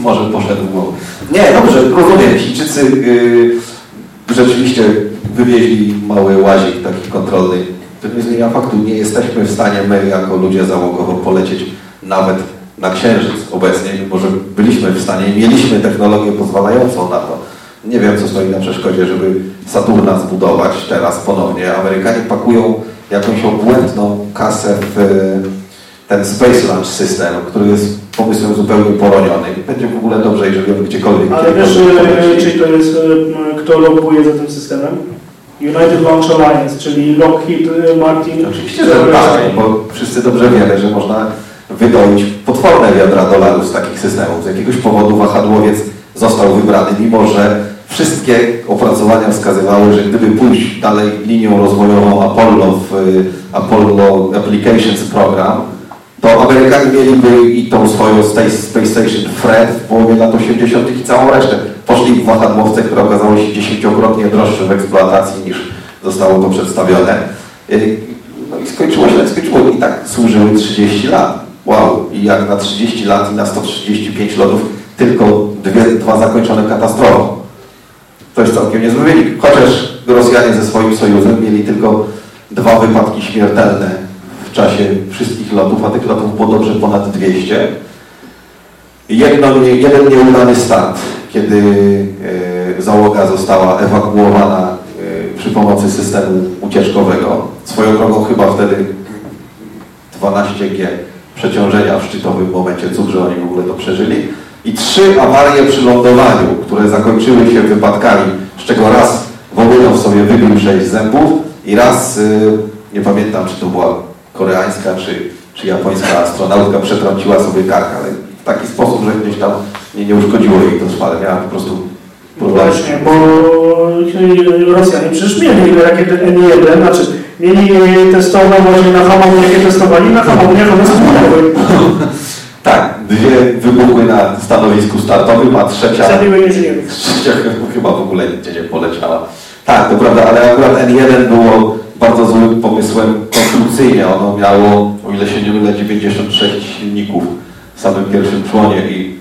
Może poszedł w głowę. Nie, dobrze, rozumiem. Chińczycy y, rzeczywiście wywieźli mały łazik taki kontrolny. To nie zmienia faktu, nie jesteśmy w stanie my jako ludzie załogowo polecieć nawet na Księżyc obecnie, mimo że byliśmy w stanie mieliśmy technologię pozwalającą na to. Nie wiem, co stoi na przeszkodzie, żeby Saturna zbudować teraz ponownie. Amerykanie pakują jakąś obłędną kasę w ten Space Launch System, który jest pomysłem zupełnie poroniony. Będzie w ogóle dobrze, jeżeli on gdziekolwiek... Ale wiesz, e, czyli to jest, e, kto lobuje za tym systemem? United Launch Alliance, czyli Lockheed e, Martin. Oczywiście, że tak, bo wszyscy dobrze wiemy, że można wydoić potworne wiadra dolarów z takich systemów. Z jakiegoś powodu wahadłowiec został wybrany, mimo że wszystkie opracowania wskazywały, że gdyby pójść dalej linią rozwojową Apollo w Apollo Applications Program, Amerykanie mieliby i tą swoją Space, Station Fred w połowie lat 80. i całą resztę. Poszli w wahadłowce, które okazało się dziesięciokrotnie droższe w eksploatacji niż zostało to przedstawione. Y, No i skończyło się, skończyło. I tak służyły 30 lat. Wow. I jak na 30 lat i na 135 lotów tylko dwie, dwa zakończone katastrofą. To jest całkiem niezły wynik. Chociaż Rosjanie ze swoim sojuszem mieli tylko dwa wypadki śmiertelne w czasie wszystkich lotów, a tych lotów było dobrze ponad 200. Jedno, jeden nieudany start, kiedy e, załoga została ewakuowana e, przy pomocy systemu ucieczkowego. Swoją drogą chyba wtedy 12G przeciążenia w szczytowym momencie, cud, że oni w ogóle to przeżyli. I trzy awarie przy lądowaniu, które zakończyły się wypadkami, z czego raz Wołynow sobie wybił sześć zębów i raz, y, nie pamiętam czy to była koreańska czy, czy japońska astronautka przetrąciła sobie kark, ale w taki sposób, że gdzieś tam nie, nie uszkodziło jej to szpale. Miała po prostu problemy. Właśnie, bo Rosjanie przecież mieli rakiety N1, znaczy mieli testowe właśnie na hamowniach, je testowali na hamowniach one spłynęły. Tak, dwie wybuchły na stanowisku startowym, a trzecia... Zabiły inżynierów. Trzecia chyba w ogóle nigdzie nie poleciała. Tak, to prawda, ale akurat N1 było bardzo złym pomysłem konstrukcyjnie. Ono miało, o ile się nie mylę, 96 silników w samym pierwszym członie i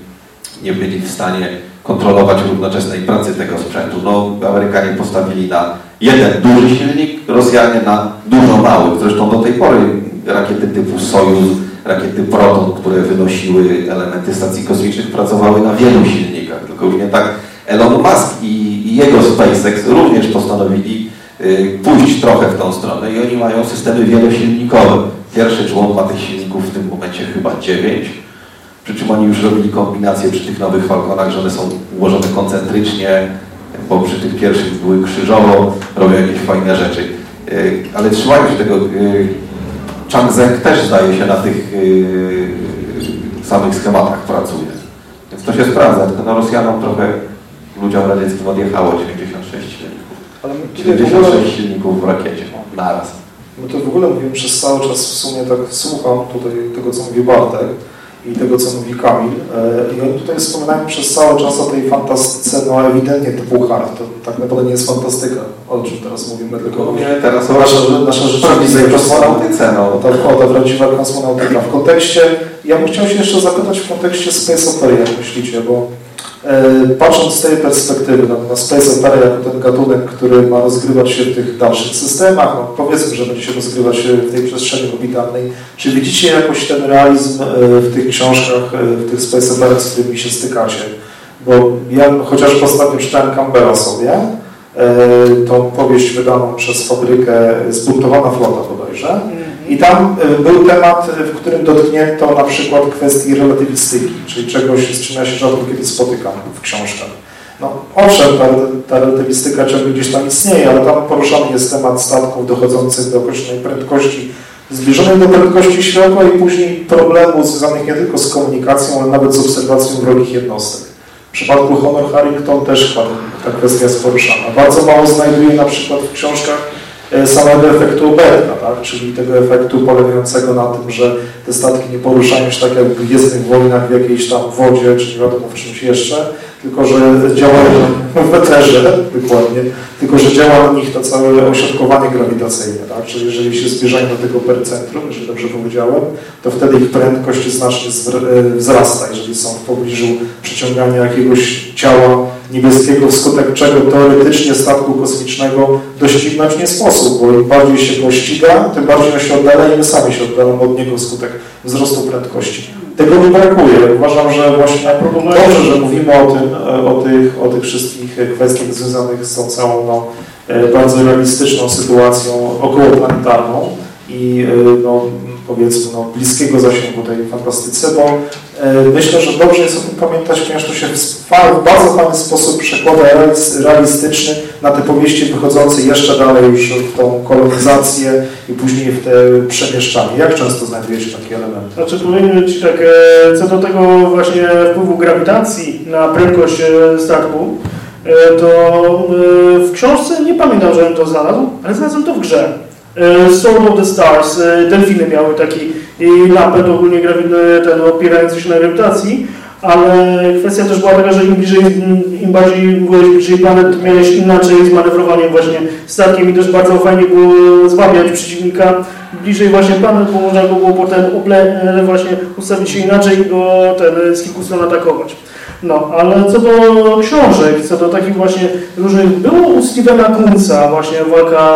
nie byli w stanie kontrolować równoczesnej pracy tego sprzętu. No, Amerykanie postawili na jeden duży silnik, Rosjanie na dużo małych. Zresztą do tej pory rakiety typu Sojuz, rakiety Proton, które wynosiły elementy stacji kosmicznych, pracowały na wielu silnikach. Tylko już nie tak Elon Musk i, i jego SpaceX również postanowili pójść trochę w tą stronę i oni mają systemy wielosilnikowe. Pierwszy człon ma tych silników w tym momencie chyba 9. Przy czym oni już robili kombinacje przy tych nowych Falconach, że one są ułożone koncentrycznie, bo przy tych pierwszych były krzyżowo, robią jakieś fajne rzeczy. Yy, Ale trzymają się tego. yy, Chang Zeng też zdaje się na tych samych schematach pracuje. Więc to się sprawdza, tylko na Rosjanom trochę ludziom radzieckim odjechało 96 silników. Ale my tutaj w ogóle, 96 silników w rakiecie naraz. my to w ogóle mówimy przez cały czas, w sumie tak słucham tutaj tego, co mówi Bartek i tego, co mówi Kamil. E, I oni tutaj wspominają przez cały czas o tej fantastyce, no ewidentnie typu hard. To tak naprawdę nie jest fantastyka, o czym teraz mówimy, tylko Mówimy teraz o nasza, nasza rzeczywistość. kosmonautyce. No. Ta, o, ta prawdziwa kosmonautyka. W kontekście, ja bym chciał się jeszcze zapytać w kontekście Space Opera, jak myślicie, bo patrząc z tej perspektywy na, na Space Opera jako ten gatunek, który ma rozgrywać się w tych dalszych systemach, no powiedzmy, że będzie się rozgrywać w tej przestrzeni orbitalnej, czy widzicie jakoś ten realizm e, w tych książkach, e, w tych Space Operach, z którymi się stykacie? Bo ja chociaż ostatnio czytałem Campbella sobie, e, tą powieść wydaną przez fabrykę Zbuntowana Flota bodajże. I tam e, był temat, e, w którym dotknięto na przykład kwestii relatywistyki, czyli czegoś, z czym ja się rzadko kiedy spotykam w książkach. No owszem, ta, ta relatywistyka ciągle gdzieś tam istnieje, ale tam poruszany jest temat statków dochodzących do określonej prędkości zbliżonej do prędkości światła i później problemów związanych nie tylko z komunikacją, ale nawet z obserwacją wrogich jednostek. W przypadku Honor Harrington też ta, kwestia jest poruszana. Bardzo mało znajduje na przykład w książkach samego efektu Oberta, tak? czyli tego efektu polegającego na tym, że te statki nie poruszają się tak jak w Gwiezdnych Wojnach w jakiejś tam wodzie, czy nie wiadomo w czymś jeszcze, tylko że działają w eterze, dokładnie, tylko że działa na nich to całe ośrodkowanie grawitacyjne, tak? czyli jeżeli się zbliżają do tego percentrum, jeżeli dobrze powiedziałem, to wtedy ich prędkość znacznie e, wzrasta, jeżeli są w pobliżu przyciągania jakiegoś ciała niebieskiego, wskutek czego teoretycznie statku kosmicznego doścignąć nie sposób, bo im bardziej się go ściga, tym bardziej on się oddala i my sami się oddalamy od niego wskutek wzrostu prędkości. Tego mi brakuje. Uważam, że właśnie dobrze, że mówimy o tym, e, o tych, o tych wszystkich kwestiach związanych z tą całą no, e, bardzo realistyczną sytuacją okołoplanetarną i e, no, powiedzmy no, bliskiego zasięgu tej fantastyce, bo e, myślę, że dobrze jest o tym pamiętać, ponieważ to się w, bardzo fajny sposób przekłada realis- realistyczny na te powieści wychodzące jeszcze dalej już w tą kolonizację i później w te przemieszczanie. Jak często znajdujecie takie elementy? Znaczy powiem Ci tak, e, co do tego właśnie wpływu grawitacji na prędkość e, statku, to w książce nie pamiętam, żebym to znalazł, ale znalazłem to w grze. E, Sword of the Stars, e, delfiny miały taki napęd ogólnie grawitny, ten opierający się na grawitacji, ale kwestia też była taka, że im bliżej, im bardziej byłeś bliżej planet, miałeś inaczej z manewrowaniem właśnie statkiem i też bardzo fajnie było zwabiać przeciwnika bliżej właśnie planet, bo można go było potem e, właśnie ustawić się inaczej i go ten z kilku stron atakować. No, ale co do książek, co do takich właśnie różnych, było u Stevena Kunca właśnie walka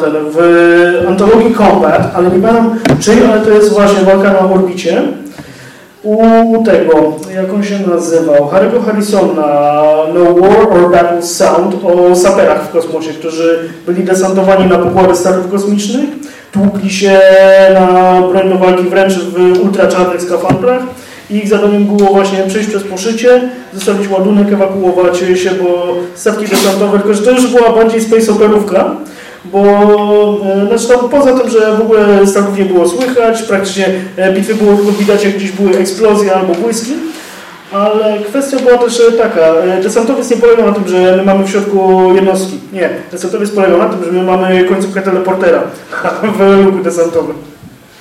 ten, w antologii Combat, ale nie pamiętam czyj, ale to jest właśnie walka na orbicie. U tego, jak on się nazywał, Harry'ego Harrisona, No War or Battle Sound o saperach w kosmosie, którzy byli desantowani na pokłady statków kosmicznych, tłukli się na broń walki wręcz w ultraczarnych skafandrach ich zadaniem było właśnie przejść przez poszycie, zostawić ładunek, ewakuować się, bo statki desantowe, tylko że to już była bardziej space operówka, bo e, znaczy tam poza tym, że w ogóle statków nie było słychać, praktycznie e, bitwy było tylko widać, jak gdzieś były eksplozje albo błyski, ale kwestia była też e, taka, desantowiec nie polegał na tym, że my mamy w środku jednostki. Nie, desantowiec polegał na tym, że my mamy końcówkę teleportera w luku desantowym.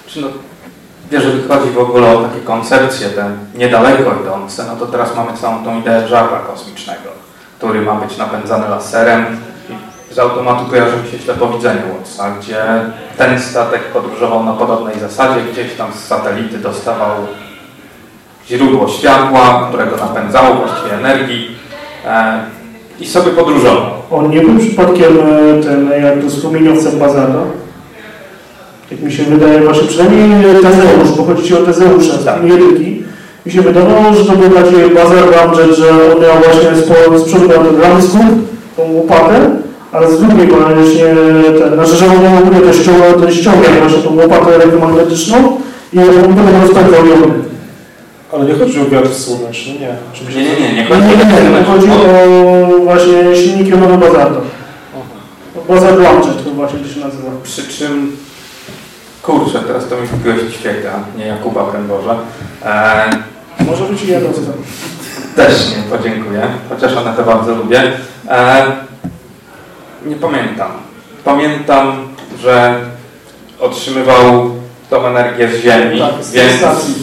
Czy no, jeżeli chodzi w ogóle o takie koncepcje te niedaleko idące, no to teraz mamy całą tą ideę żarla kosmicznego, który ma być napędzany laserem i z automatu kojarzy mi się ślepowidzenie Wattsa, gdzie ten statek podróżował na podobnej zasadzie, gdzieś tam z satelity dostawał źródło światła, którego napędzało właściwie energii e, i sobie podróżował. On nie był przypadkiem e, ten, jak to strumieniowcem Bazara? Jak mi się wydaje, właśnie przynajmniej Tezeusz, bo chodzi ci o Tezeusza, Tak. z jedynki. Mi się wydawało, że to był taki Bazar Ramjet, że on miał właśnie z, po- z przodu miał ten tą łopatę, ale z drugiej właśnie ten, znaczy, że on miał ogólnie ten ściągał, ten ściągał właśnie tą łopatę elektromagnetyczną i on potem rozpędzał ją. Ale nie chodzi o wiatr słoneczny, nie. Nie, nie, nie, nie Nie, chodzi nie, nie, nie, chodzi o właśnie silniki ionowe Bazarda. Bazar Ramjet to właśnie to się nazywa. Przy czym, kurczę, teraz to mi kupiłeś ćwieka, nie Jakuba, broń Boże. E, Może być i jedno z tym. też nie podziękuję, chociaż one to bardzo lubię. E, nie pamiętam. Pamiętam, że otrzymywał tą energię z Ziemi, Tak, z więc... stacji.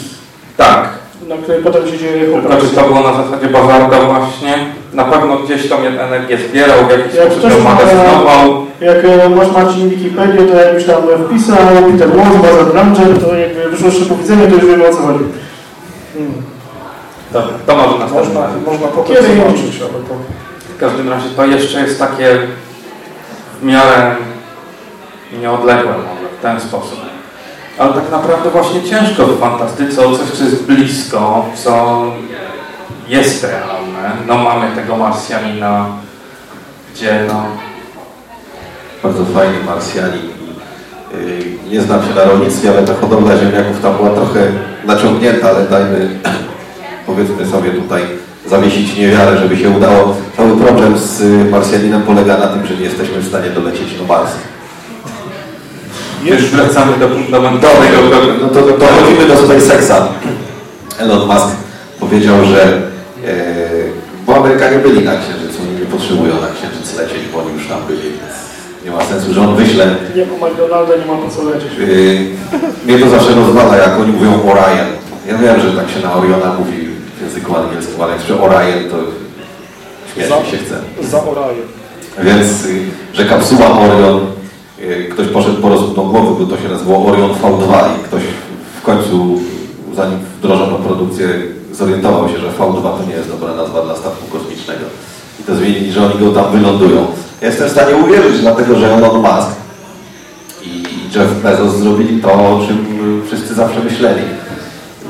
Tak, na której potem się dzieje tylko czy operacja. to było na zasadzie bazarda właśnie? Na pewno gdzieś tą energię zbierał, w jakiś Jak sposób ją ma- magazynował. Jak e, masz Marcin Wikipedię, to jakbyś tam wpisał Peter Wong, Bazar Ramjet, to jakby wyszło jeszcze powiedzenie, to już wiemy o co chodzi. Hmm. Dobra, to może następne. Można, można potem Kiedy zobaczyć, ale to... W każdym razie to jeszcze jest takie w miarę nieodległe może w ten sposób. Ale tak naprawdę właśnie ciężko w fantastyce o coś, co jest blisko, co jest realne. No mamy tego Marsjanina, gdzie no... Bardzo fajny Marsjanin. yy, Nie znam się na rolnictwie, ale ta hodowla ziemniaków tam była trochę naciągnięta, ale dajmy, powiedzmy sobie tutaj, zawiesić niewiarę, żeby się udało. Cały problem z y, Marsjaninem polega na tym, że nie jesteśmy w stanie dolecieć do Marsa. Już wracamy do fundamentalnego No to dochodzimy do SpaceXa. Elon Musk powiedział, że e, Amerykanie byli na Księżycu, oni nie potrzebują na Księżyc lecieć, bo oni już tam byli, więc nie ma sensu, że on wyśle. Nie po McDonalda nie ma po co lecieć. Yy, mnie to zawsze rozwala, jak oni mówią Orion. Ja wiem, że tak się na Oriona mówi w języku angielskim, ale się Orion, to śmiać mi się chce. Za oraje. Więc, y, że kapsuła Orion, y, ktoś poszedł po rozum głowy, bo to się nazywało Orion V2 i ktoś w końcu, zanim wdrożono produkcję, zorientował się, że V2 to nie jest dobra nazwa dla kosmicznego. To zmienili, że oni go tam wylądują. Jestem w stanie uwierzyć, dlatego że Elon Musk i Jeff Bezos zrobili to, o czym wszyscy zawsze myśleli.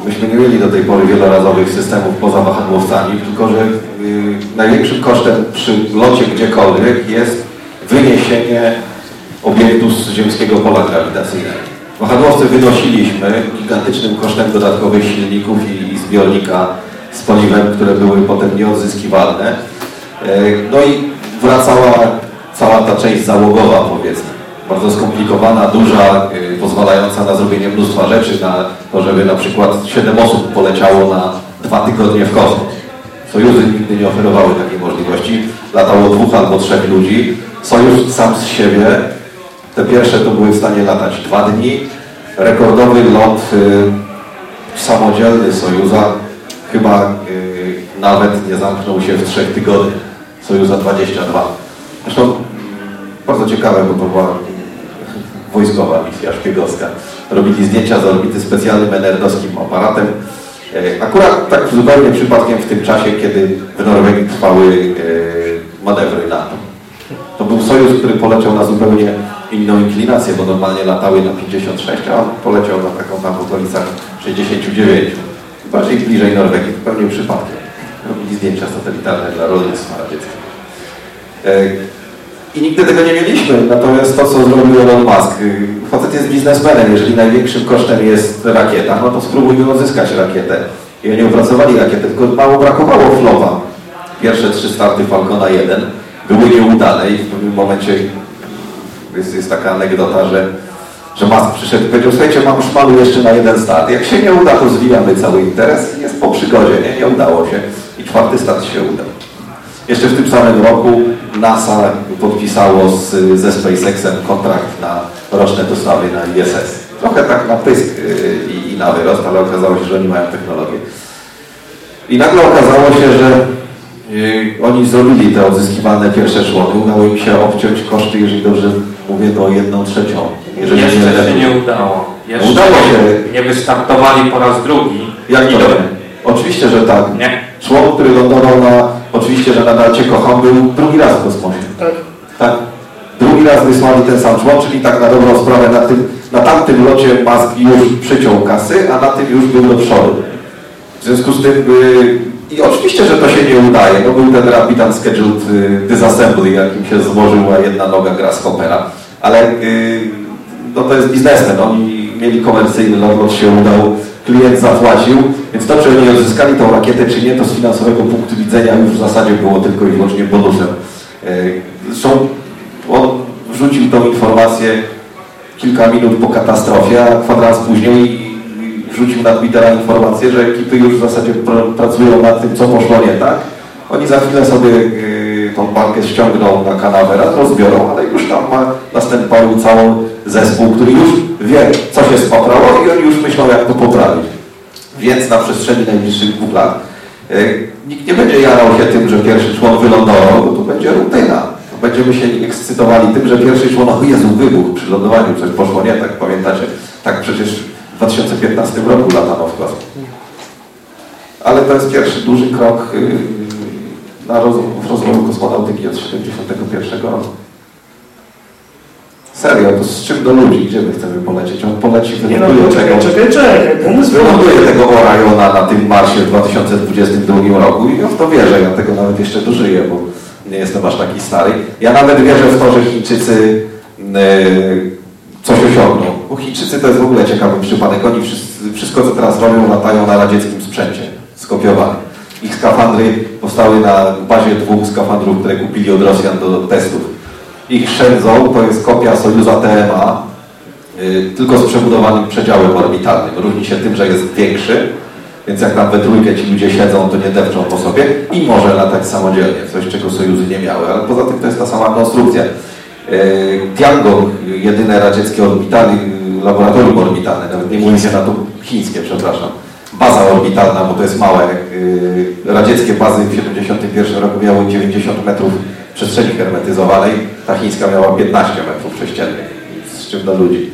Myśmy nie mieli do tej pory wielorazowych systemów poza wahadłowcami, tylko że y, największym kosztem przy locie gdziekolwiek jest wyniesienie obiektu z ziemskiego pola grawitacyjnego. Wahadłowce wynosiliśmy gigantycznym kosztem dodatkowych silników i, i zbiornika z paliwem, które były potem nieodzyskiwalne. E, No i wracała cała ta część załogowa powiedzmy. Bardzo skomplikowana, duża, y, pozwalająca na zrobienie mnóstwa rzeczy, na to, żeby na przykład 7 osób poleciało na dwa tygodnie w kosmos. Sojuzy nigdy nie oferowały takiej możliwości. latało dwóch albo trzech ludzi. Sojusz sam z siebie, te pierwsze to były w stanie latać dwa dni. Rekordowy lot y, samodzielny Sojuza chyba y, nawet nie zamknął się w trzech tygodniach. Sojuza 22. Zresztą mm, bardzo ciekawe, bo to była wojskowa misja szpiegowska. Robili zdjęcia z orbity specjalnym enerdowskim aparatem. E, Akurat tak zupełnie przypadkiem w tym czasie, kiedy w Norwegii trwały e, manewry NATO. To był sojusz, który poleciał na zupełnie inną inklinację, bo normalnie latały na 56, a on poleciał na taką tam w okolicach 69. Bardziej bliżej Norwegii, zupełnie przypadkiem. Robili zdjęcia satelitarne dla rolnictwa radzieckiego. I nigdy tego nie mieliśmy, natomiast to, co zrobił Elon Musk, y, facet jest biznesmenem, jeżeli największym kosztem jest rakieta, no to spróbujmy odzyskać rakietę. I oni opracowali rakietę, tylko mało brakowało flowa. Pierwsze trzy starty Falcona 1 były nieudane i w pewnym momencie jest, jest taka anegdota, że, że Musk przyszedł i powiedział, słuchajcie, mam szmalu jeszcze na jeden start. Jak się nie uda, to zwijamy cały interes jest po przygodzie, nie? Nie udało się. I czwarty start się udał. Jeszcze w tym samym roku NASA podpisało z, ze SpaceXem kontrakt na roczne dostawy na ISS. Trochę tak na pysk yy, i, i na wyrost, ale okazało się, że oni mają technologię. I nagle okazało się, że yy, oni zrobili te odzyskiwane pierwsze szłony. Udało im się obciąć koszty, jeżeli dobrze mówię, do jedną trzecią. Jeżeli Jeszcze nie, się nie udało. Jeszcze Udało się. Nie wystartowali po raz drugi. Jak to? Oczywiście, że tak. Nie. Człon, który lądował na, oczywiście, że na Dacie Kocham, był drugi raz w kosmosie. Tak. Tak. Drugi raz wysłali ten sam człon, czyli tak na dobrą sprawę na, tym, na tamtym locie Musk już przyciął kasy, a na tym już był do przodu. W związku z tym y, i oczywiście, że to się nie udaje. No był ten Rapid Unscheduled y, Disassembly, jakim się złożyła jedna noga Grasshoppera, ale y, no to jest biznesmen. Oni mieli komercyjny lot, lot się udał, klient zapłacił, więc to, czy oni odzyskali tą rakietę, czy nie, to z finansowego punktu widzenia już w zasadzie było tylko i wyłącznie bonusem. Y, Zresztą on wrzucił tą informację kilka minut po katastrofie, a kwadrans później wrzucił na Twittera informację, że ekipy już w zasadzie pr pracują nad tym, co poszło nie tak. Oni za chwilę sobie y, tą bankę ściągną na kanawerat, rozbiorą, ale już tam ma następował cały zespół, który już wie, co się spaprało i oni już myślą, jak to poprawić. Więc na przestrzeni najbliższych dwóch lat y, nikt nie będzie jarał się tym, że pierwszy człon wylądował, bo to będzie rutyna. Będziemy się ekscytowali tym, że pierwszy człon, o Jezu, wybuch przy lądowaniu, coś poszło nie tak, pamiętacie? Tak przecież w 2015 roku latano w kosmos. Ale to jest pierwszy duży krok yy, na roz, w rozwoju kosmonautyki od 1971 roku. Serio, to z czym do ludzi, gdzie my chcemy polecieć? On poleci, Nie no, wyląduje czekaj, tego, czekaj, czekaj. Wyląduje tego Oriona na tym Marsie w 2022 roku i ja w to wierzę, ja tego nawet jeszcze dożyję, bo nie jestem aż taki stary. Ja nawet wierzę w to, że Chińczycy yy, coś osiągną. Bo Chińczycy to jest w ogóle ciekawy przypadek. Oni wszyscy, wszystko, co teraz robią, latają na radzieckim sprzęcie, skopiowanym. Ich skafandry powstały na bazie dwóch skafandrów, które kupili od Rosjan do testów. Ich Shenzhou to jest kopia Sojuza TMA, yy, tylko z przebudowanym przedziałem orbitalnym. Różni się tym, że jest większy, więc jak tam we trójkę ci ludzie siedzą, to nie depczą po sobie i może latać samodzielnie, coś czego Sojuzy nie miały, ale poza tym to jest ta sama konstrukcja. Yy, Tiangong, jedyne radzieckie orbitalne, laboratorium orbitalne, nawet nie mówi się na to chińskie, przepraszam. Baza orbitalna, bo to jest małe. Yy, radzieckie bazy w 1971 roku miały 90 metrów przestrzeni hermetyzowanej, ta chińska miała 15 metrów prześciennych, z czym do ludzi.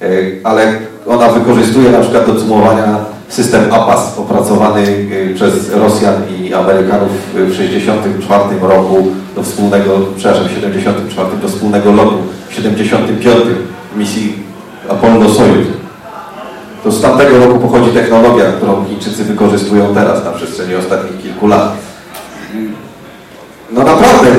Yy, ale ona wykorzystuje na przykład do cumowania system APAS opracowany yy, przez Rosjan i Amerykanów w 1964 roku do wspólnego, przepraszam, w 74 do wspólnego lotu, w 75 misji Apollo-Sojus. To z tamtego roku pochodzi technologia, którą Chińczycy wykorzystują teraz na przestrzeni ostatnich kilku lat. No naprawdę,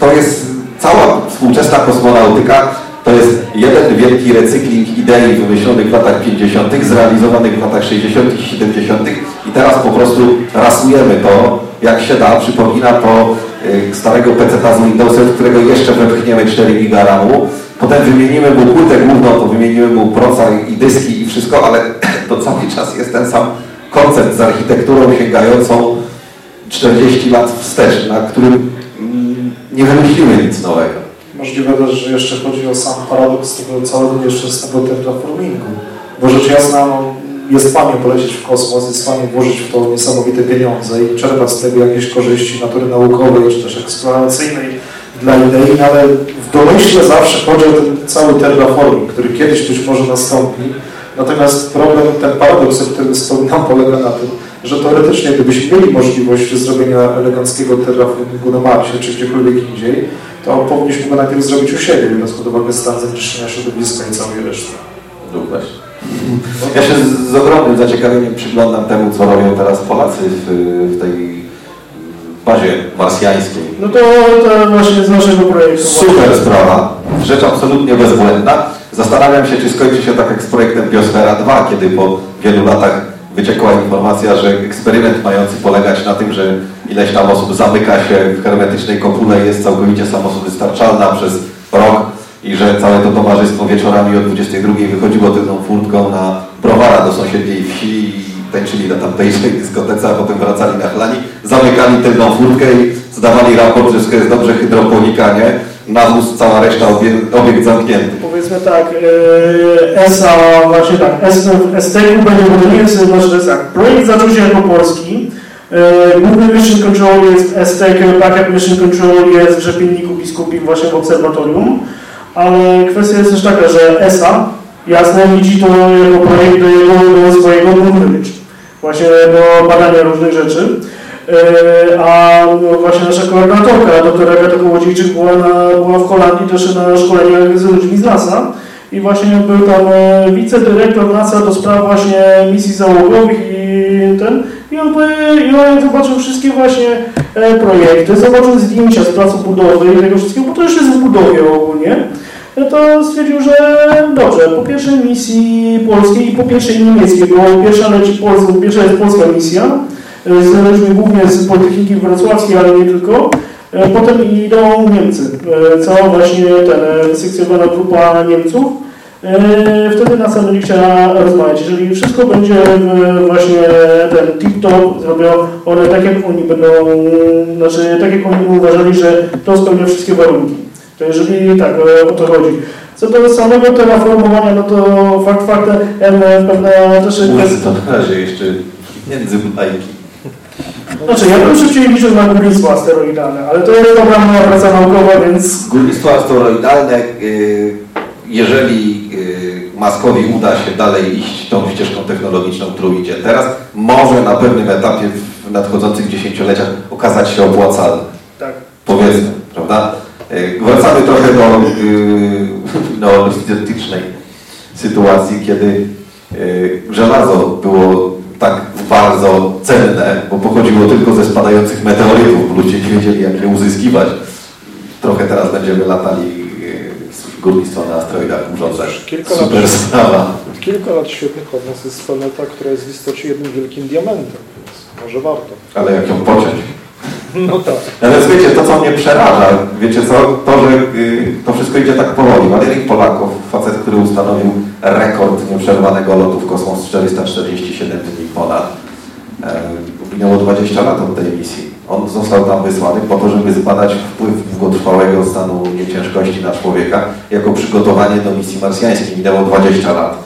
to jest cała współczesna kosmonautyka, to jest jeden wielki recykling idei wymyślonych w latach 50., zrealizowanych w latach 60. i 70. i teraz po prostu rasujemy to, jak się da. Przypomina to y, starego PC-ta z Windowsem, w którego jeszcze wepchniemy 4 giga RAMu, potem wymienimy mu płytę główną, to wymienimy mu proca i dyski i wszystko, ale to cały czas jest ten sam koncept z architekturą sięgającą 40 lat wstecz, na którym mm, nie wymyślimy nic nowego. Możliwe też, że jeszcze chodzi o sam paradoks tego całego nieszczęsnego terraformingu. Bo rzecz jasna, no, jest fajnie polecieć w kosmos, jest fajnie włożyć w to niesamowite pieniądze i czerpać z tego jakieś korzyści natury naukowej czy też eksploracyjnej dla idei, ale w domyśle zawsze chodzi o ten cały terraforming, który kiedyś być może nastąpi. Natomiast problem, ten paradoks, o którym wspominam, polega na tym, że teoretycznie gdybyśmy mieli możliwość zrobienia eleganckiego terraformingu na Marsie czy gdziekolwiek indziej, to powinniśmy go najpierw zrobić u siebie, biorąc pod uwagę stan zanieczyszczenia środowiska i całej reszty. Właśnie. Ja się z, z ogromnym zaciekawieniem przyglądam temu, co robią teraz Polacy w, w tej bazie marsjańskiej. No to, to właśnie z naszego projektu. Super sprawa, rzecz absolutnie bezbłędna. Zastanawiam się, czy skończy się tak jak z projektem Biosfera 2, kiedy po wielu latach wyciekła informacja, że eksperyment mający polegać na tym, że ileś tam osób zamyka się w hermetycznej kopule jest całkowicie samowystarczalna przez rok i że całe to towarzystwo wieczorami o 22 wychodziło tylną furtką na browara do sąsiedniej wsi tańczyli na tamtejszej dyskotece, a potem wracali na chlani, zamykali tylną furtkę i zdawali raport, że wszystko jest dobrze, hydroponika, nie? Nawóz, cała reszta, obiekt, obiekt zamknięty. Powiedzmy tak, ESA, właśnie tak, STQ będzie, bo to nie jest, znaczy jest tak, projekt zaczął się jako polski, e, główny mission control jest STQ, backup mission control jest w Rzepienniku Biskupim właśnie w obserwatorium, ale kwestia jest też taka, że ESA jasne widzi to jako projekt do, jego, do swojego knowledge, właśnie do badania różnych rzeczy. E, a no, właśnie nasza koordynatorka, doktor Agata Kołodziejczyk, była, na, była w Holandii też na szkoleniach z ludźmi z NASA. I właśnie był tam e, wicedyrektor NASA do spraw właśnie misji załogowych i ten. I on, i on zobaczył wszystkie właśnie e, projekty, zobaczył zdjęcia z placu budowy i tego wszystkiego, bo to już jest w budowie ogólnie to stwierdził, że dobrze, po pierwszej misji polskiej i po pierwszej niemieckiej, bo pierwsza leci Polska, pierwsza jest polska misja, z ludźmi głównie z Politechniki Wrocławskiej, ale nie tylko. Potem idą Niemcy, cała właśnie ten sekcjonowana grupa Niemców. Wtedy będzie chciała rozmawiać. Jeżeli wszystko będzie właśnie ten tip-top zrobione tak, jak oni będą, znaczy tak, jak oni uważali, że to spełnia wszystkie warunki. To jeżeli tak, o to chodzi. Co do samego terraformowania, no to fakt faktem, pewne też... To na razie jeszcze między bajki. Znaczy, ja bym szybciej liczył na górnictwo asteroidalne, ale to jest dobra moja praca naukowa, więc... Górnictwo asteroidalne, y, jeżeli y, Maskowi uda się dalej iść tą ścieżką technologiczną, którą idzie teraz, może na pewnym etapie w nadchodzących dziesięcioleciach okazać się opłacalne. Tak. Powiedzmy, prawda? Y, wracamy trochę do neolitycznej sytuacji, kiedy żelazo było tak bardzo cenne, bo pochodziło tylko ze spadających meteorytów, bo ludzie nie wiedzieli, jak je uzyskiwać. Trochę teraz będziemy latali z górnictwa na asteroidach urządzać. Kilka Super lat, sprawa. Kilka lat świetnych od nas jest planeta, która jest w istocie jednym wielkim diamentem, więc może warto. Ale jak ją pociąć? No tak. Natomiast wiecie, to co mnie przeraża, wiecie co, to, że y, to wszystko idzie tak powoli. Walerii Polakow, facet, który ustanowił rekord nieprzerwanego lotu w kosmos 447 dni ponad, e, minęło 20 lat od tej misji. On został tam wysłany po to, żeby zbadać wpływ długotrwałego stanu nieciężkości na człowieka jako przygotowanie do misji marsjańskiej. Minęło 20 lat.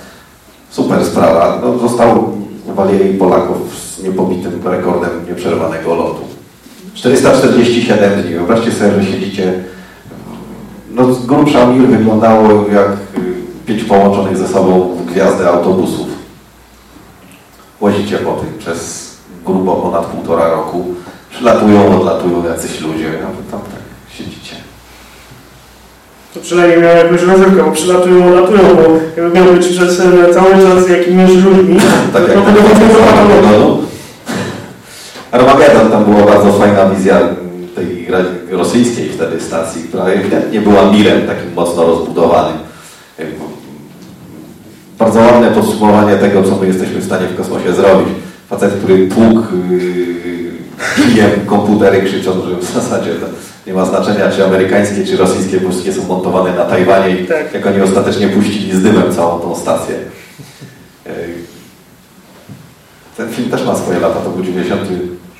Super sprawa. No, został Walerii Polakow z niepobitym rekordem nieprzerwanego lotu. 447 dni. Wyobraźcie sobie, że siedzicie. No, z grubsza Mir wyglądało jak pięć połączonych ze sobą w gwiazdę autobusów. Łazicie po tym przez grubo ponad półtora roku. Przylatują, odlatują jacyś ludzie, a wy tam tak siedzicie. To przynajmniej miał jakąś rozrywkę, bo przylatują, odlatują, bo jakby miał być przez cały czas jakimiś ludźmi, tak to jak by było Armageddon tam była bardzo fajna wizja tej rosyjskiej wtedy stacji, która nie była mirem takim mocno rozbudowanym. Bardzo ładne podsumowanie tego, co my jesteśmy w stanie w kosmosie zrobić. Facet, który tłukł kijem komputery krzycząc, że w zasadzie to nie ma znaczenia, czy amerykańskie, czy rosyjskie, bo wszystkie są montowane na Tajwanie i Tak. jak oni ostatecznie puścili z dymem całą tą stację. Ten film też ma swoje lata, to był 90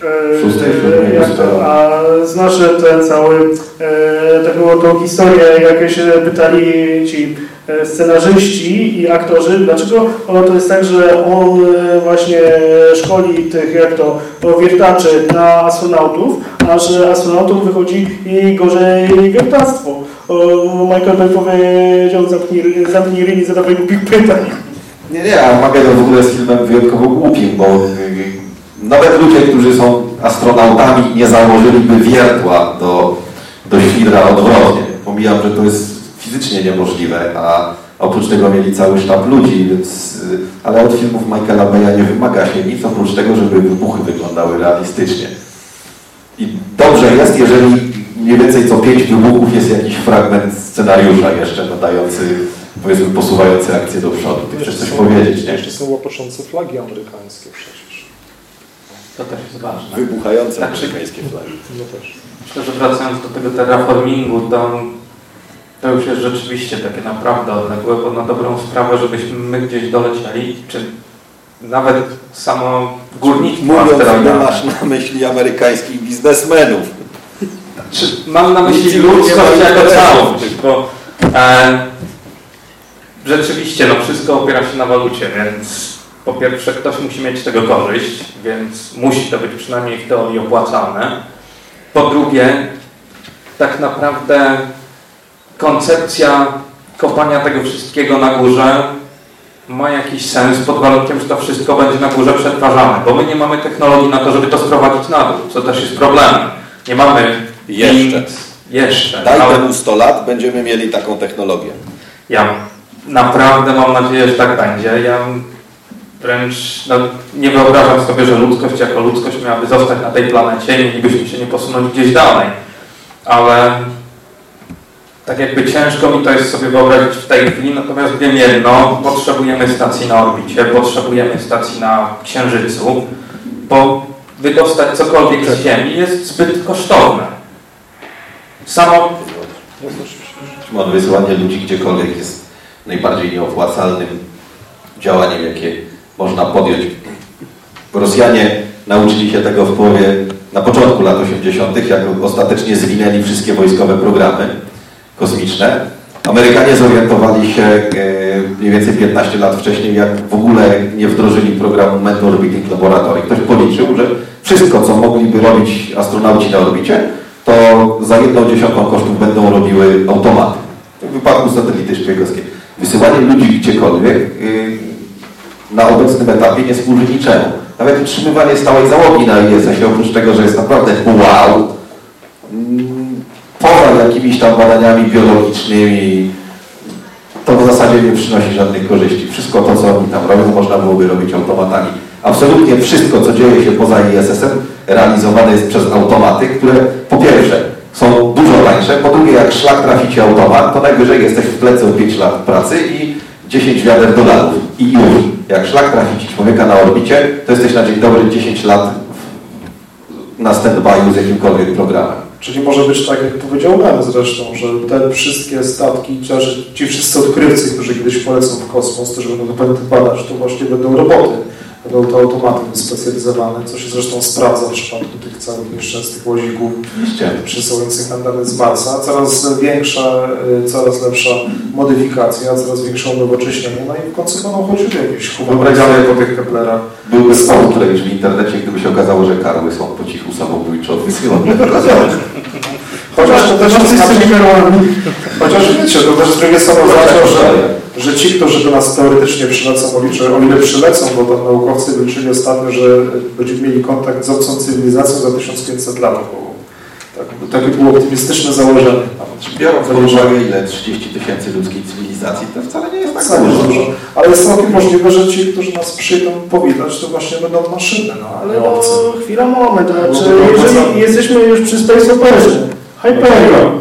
E, to, a znasz ten cały, e, taką tą historię, jak się pytali ci e, scenarzyści i aktorzy, dlaczego ono to jest tak, że on e, właśnie szkoli tych, jak to, wiertaczy na astronautów, a że astronautów wychodzi i gorzej wiertactwo. O, Michael Bay powiedział, zamknij, zamknij ryj, nie zadawaj głupich pytań. Nie, nie, Armageddon w ogóle jest filmem wyjątkowo głupim, bo y, nawet ludzie, którzy są astronautami, nie założyliby wiertła do, do świdra odwrotnie. Pomijam, że to jest fizycznie niemożliwe, a oprócz tego mieli cały sztab ludzi, więc, y, ale od filmów Michaela Baya nie wymaga się nic, oprócz tego, żeby wybuchy wyglądały realistycznie. I dobrze jest, jeżeli mniej więcej co pięć wybuchów jest jakiś fragment scenariusza jeszcze nadający, powiedzmy, posuwający akcję do przodu. Ty chcesz coś powiedzieć, nie? Jeszcze są łapoczące flagi amerykańskie przecież. To też jest ważne. Wybuchające Tak, amerykańskie flagi. No też. Myślę, że wracając do tego terraformingu, to, to już jest rzeczywiście takie naprawdę odległe, bo na dobrą sprawę, żebyśmy my gdzieś dolecieli, czy nawet samo górnictwo Mówiąc, asteroidalne. masz na myśli amerykańskich biznesmenów. Czy mam na myśli ludzkość nie jako całość, bo e, rzeczywiście no, wszystko opiera się na walucie, więc po pierwsze ktoś musi mieć z tego korzyść, więc musi to być przynajmniej w teorii opłacalne. Po drugie, tak naprawdę koncepcja kopania tego wszystkiego na górze ma jakiś sens pod warunkiem, że to wszystko będzie na górze przetwarzane, bo my nie mamy technologii na to, żeby to sprowadzić na dół, co też jest problemem. Nie mamy Jeszcze. Jeszcze. Daj ale- temu 100 lat, będziemy mieli taką technologię. ja naprawdę mam nadzieję, że tak będzie. Ja wręcz no, nie wyobrażam sobie, że ludzkość jako ludzkość miałaby zostać na tej planecie i mielibyśmy się nie posunąć gdzieś dalej. Ale tak jakby ciężko mi to jest sobie wyobrazić w tej chwili, natomiast wiem jedno, potrzebujemy stacji na orbicie, potrzebujemy stacji na Księżycu, bo wydostać cokolwiek z Ziemi jest zbyt kosztowne. Samo Szymon, wysyłanie ludzi gdziekolwiek jest najbardziej nieopłacalnym działaniem, jakie można podjąć. Rosjanie nauczyli się tego w połowie, na początku lat 80., jak ostatecznie zwinęli wszystkie wojskowe programy kosmiczne. Amerykanie zorientowali się e, mniej więcej 15 lat wcześniej, jak w ogóle nie wdrożyli programu Mentor Orbiting Laboratory. Ktoś policzył, że wszystko, co mogliby robić astronauci na orbicie, to za jedną dziesiątą kosztów będą robiły automaty. W wypadku satelity szpiegowskiej. Wysyłanie ludzi gdziekolwiek yy, na obecnym etapie nie służy niczemu. Nawet utrzymywanie stałej załogi na ISS-ie, oprócz tego, że jest naprawdę wow, mm, poza jakimiś tam badaniami biologicznymi, to w zasadzie nie przynosi żadnych korzyści. Wszystko to, co oni tam robią, można byłoby robić automatami. Absolutnie wszystko, co dzieje się poza ISS-em, realizowane jest przez automaty, które po pierwsze są dużo tańsze, po drugie jak szlak trafi ci automat, to najwyżej jesteś w plecy o 5 lat pracy i 10 wiader dolarów. I już. Jak szlak trafi ci człowieka na orbicie, to jesteś na dzień dobry 10 lat na stand-by'u z jakimkolwiek programem. Czyli może być tak, jak powiedział Lem zresztą, że te wszystkie statki, ci, wszyscy odkrywcy, którzy kiedyś polecą w kosmos, którzy będą to badać, to właśnie będą roboty. Będą to automaty wyspecjalizowane, co się zresztą sprawdza w przypadku tych całych nieszczęsnych łozików przesyłających nam dane z Marsa. Coraz większa, y, coraz lepsza modyfikacja, coraz większe unowocześnienie, no i w końcu będą chodziły jakieś humanoidalne po tych Keplerach. Byłby już w internecie, gdyby się okazało, że karły są po cichu samobójczo odwysyłane. Chociaż to też Chociaż wiecie, to też z drugiej strony oznacza, że, że ci, którzy do nas teoretycznie przylecą, o ile- o ile przylecą, bo tam naukowcy wyliczyli ostatnio, że będziemy mieli kontakt z obcą cywilizacją za 1500 lat około. Tak, takie było optymistyczne założenie. Biorąc pod uwagę ile 30 tysięcy ludzkiej cywilizacji, to wcale nie jest tak Wcale dużo. dużo. Ale jest całkiem możliwe, że ci, którzy nas przyjdą powitać, to właśnie będą maszyny, no, Ale no, obce. chwila, moment, to znaczy, jeżeli jesteśmy już przy Space Operze, Hyperion,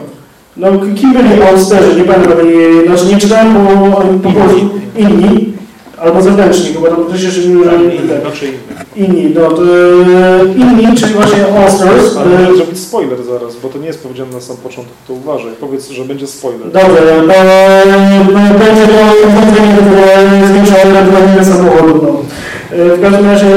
no kim byli monsterzy, nie pamiętam, byli, znaczy nie czytałem po, po polsku, inni, albo zewnętrzni, chyba to przecież że Znaczy inni, no to e, inni, czyli właśnie monsters, Ale e, może zrobić spoiler zaraz, bo to nie jest powiedziane na sam początku, to uważaj. Powiedz, że będzie spoiler. Dobrze, bo bo będzie to urządzenie, które zwiększa regulaminy samochodu. No. W każdym razie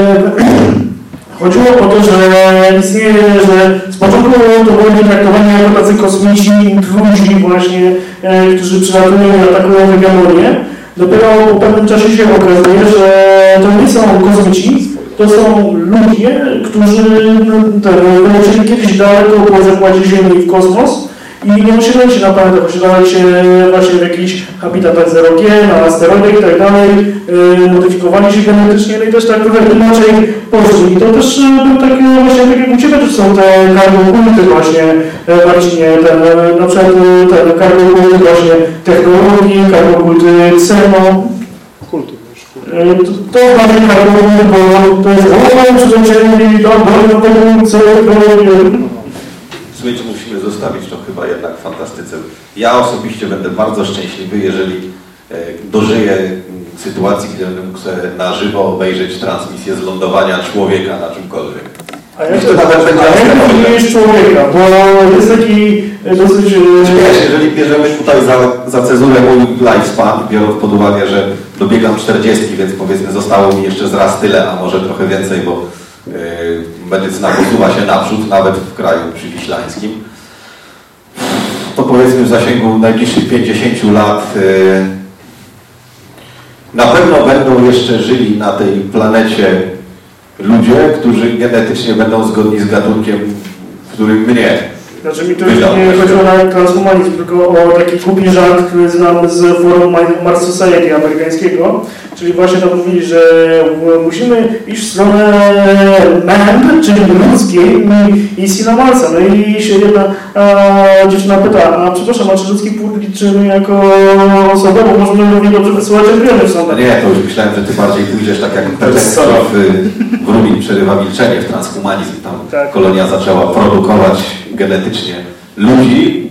Chodziło o to, że istnieje, że z początku to byli traktowani jako tacy kosmici, intruzi właśnie, e, którzy przylatują i atakują hegemonię. Dopiero po pewnym czasie się okazuje, że to nie są kosmici, to są ludzie, którzy no, te, wylecieli kiedyś daleko po zakładzie Ziemi w kosmos i nie osiedlali się na planetach, osiedlali się właśnie w jakichś habitatach 0G, na asteroidach i tak dalej, yy, modyfikowali się genetycznie no i też tak trochę inaczej poszli. I to też yy, był taki właśnie, tak jak u Ciebie też są te karbokulty właśnie, yy, Marcinie, ten, yy, na przykład yy, ten karbokulty właśnie technologii, karbokulty. E, To, to bardziej karbokulty, bo to jest głową, czy to czyli do bardzo co Słuchajcie, musimy zostawić to chyba jednak fantastyce. Ja osobiście będę bardzo szczęśliwy, jeżeli e, dożyję mm, sytuacji, gdzie będę mógł sobie na żywo obejrzeć transmisję z lądowania człowieka na czymkolwiek. A jak to nawet będzie a jak człowieka? Bo jest taki e, dosyć... e, Wiesz, jeżeli bierzemy tutaj za, za cezurę mój lifespan, biorąc pod uwagę, że dobiegam 40, więc powiedzmy zostało mi jeszcze zraz tyle, a może trochę więcej, bo yy, medycyna posuwa się naprzód, nawet w kraju przywiślańskim, to powiedzmy w zasięgu najbliższych 50 lat yy, na pewno będą jeszcze żyli na tej planecie ludzie, którzy genetycznie będą zgodni z gatunkiem, w którym mnie Znaczy mi tu już nie chodziło na transhumanizm, tylko o taki głupi żart, który znam z forum Mars Society amerykańskiego, czyli właśnie tam mówili, że musimy iść w stronę man, czyli ludzkiej i, i na Marsa. No i się jedna a, dziewczyna pyta, a przepraszam, a czy ludzki płód liczymy jako osobę, bo możemy równie dobrze wysyłać embriony w No sądach. nie, to już myślałem, że ty bardziej pójdziesz tak jak scena. w, w Rubin przerywa milczenie w transhumanizm. Tam Tak. kolonia zaczęła produkować genetycznie ludzi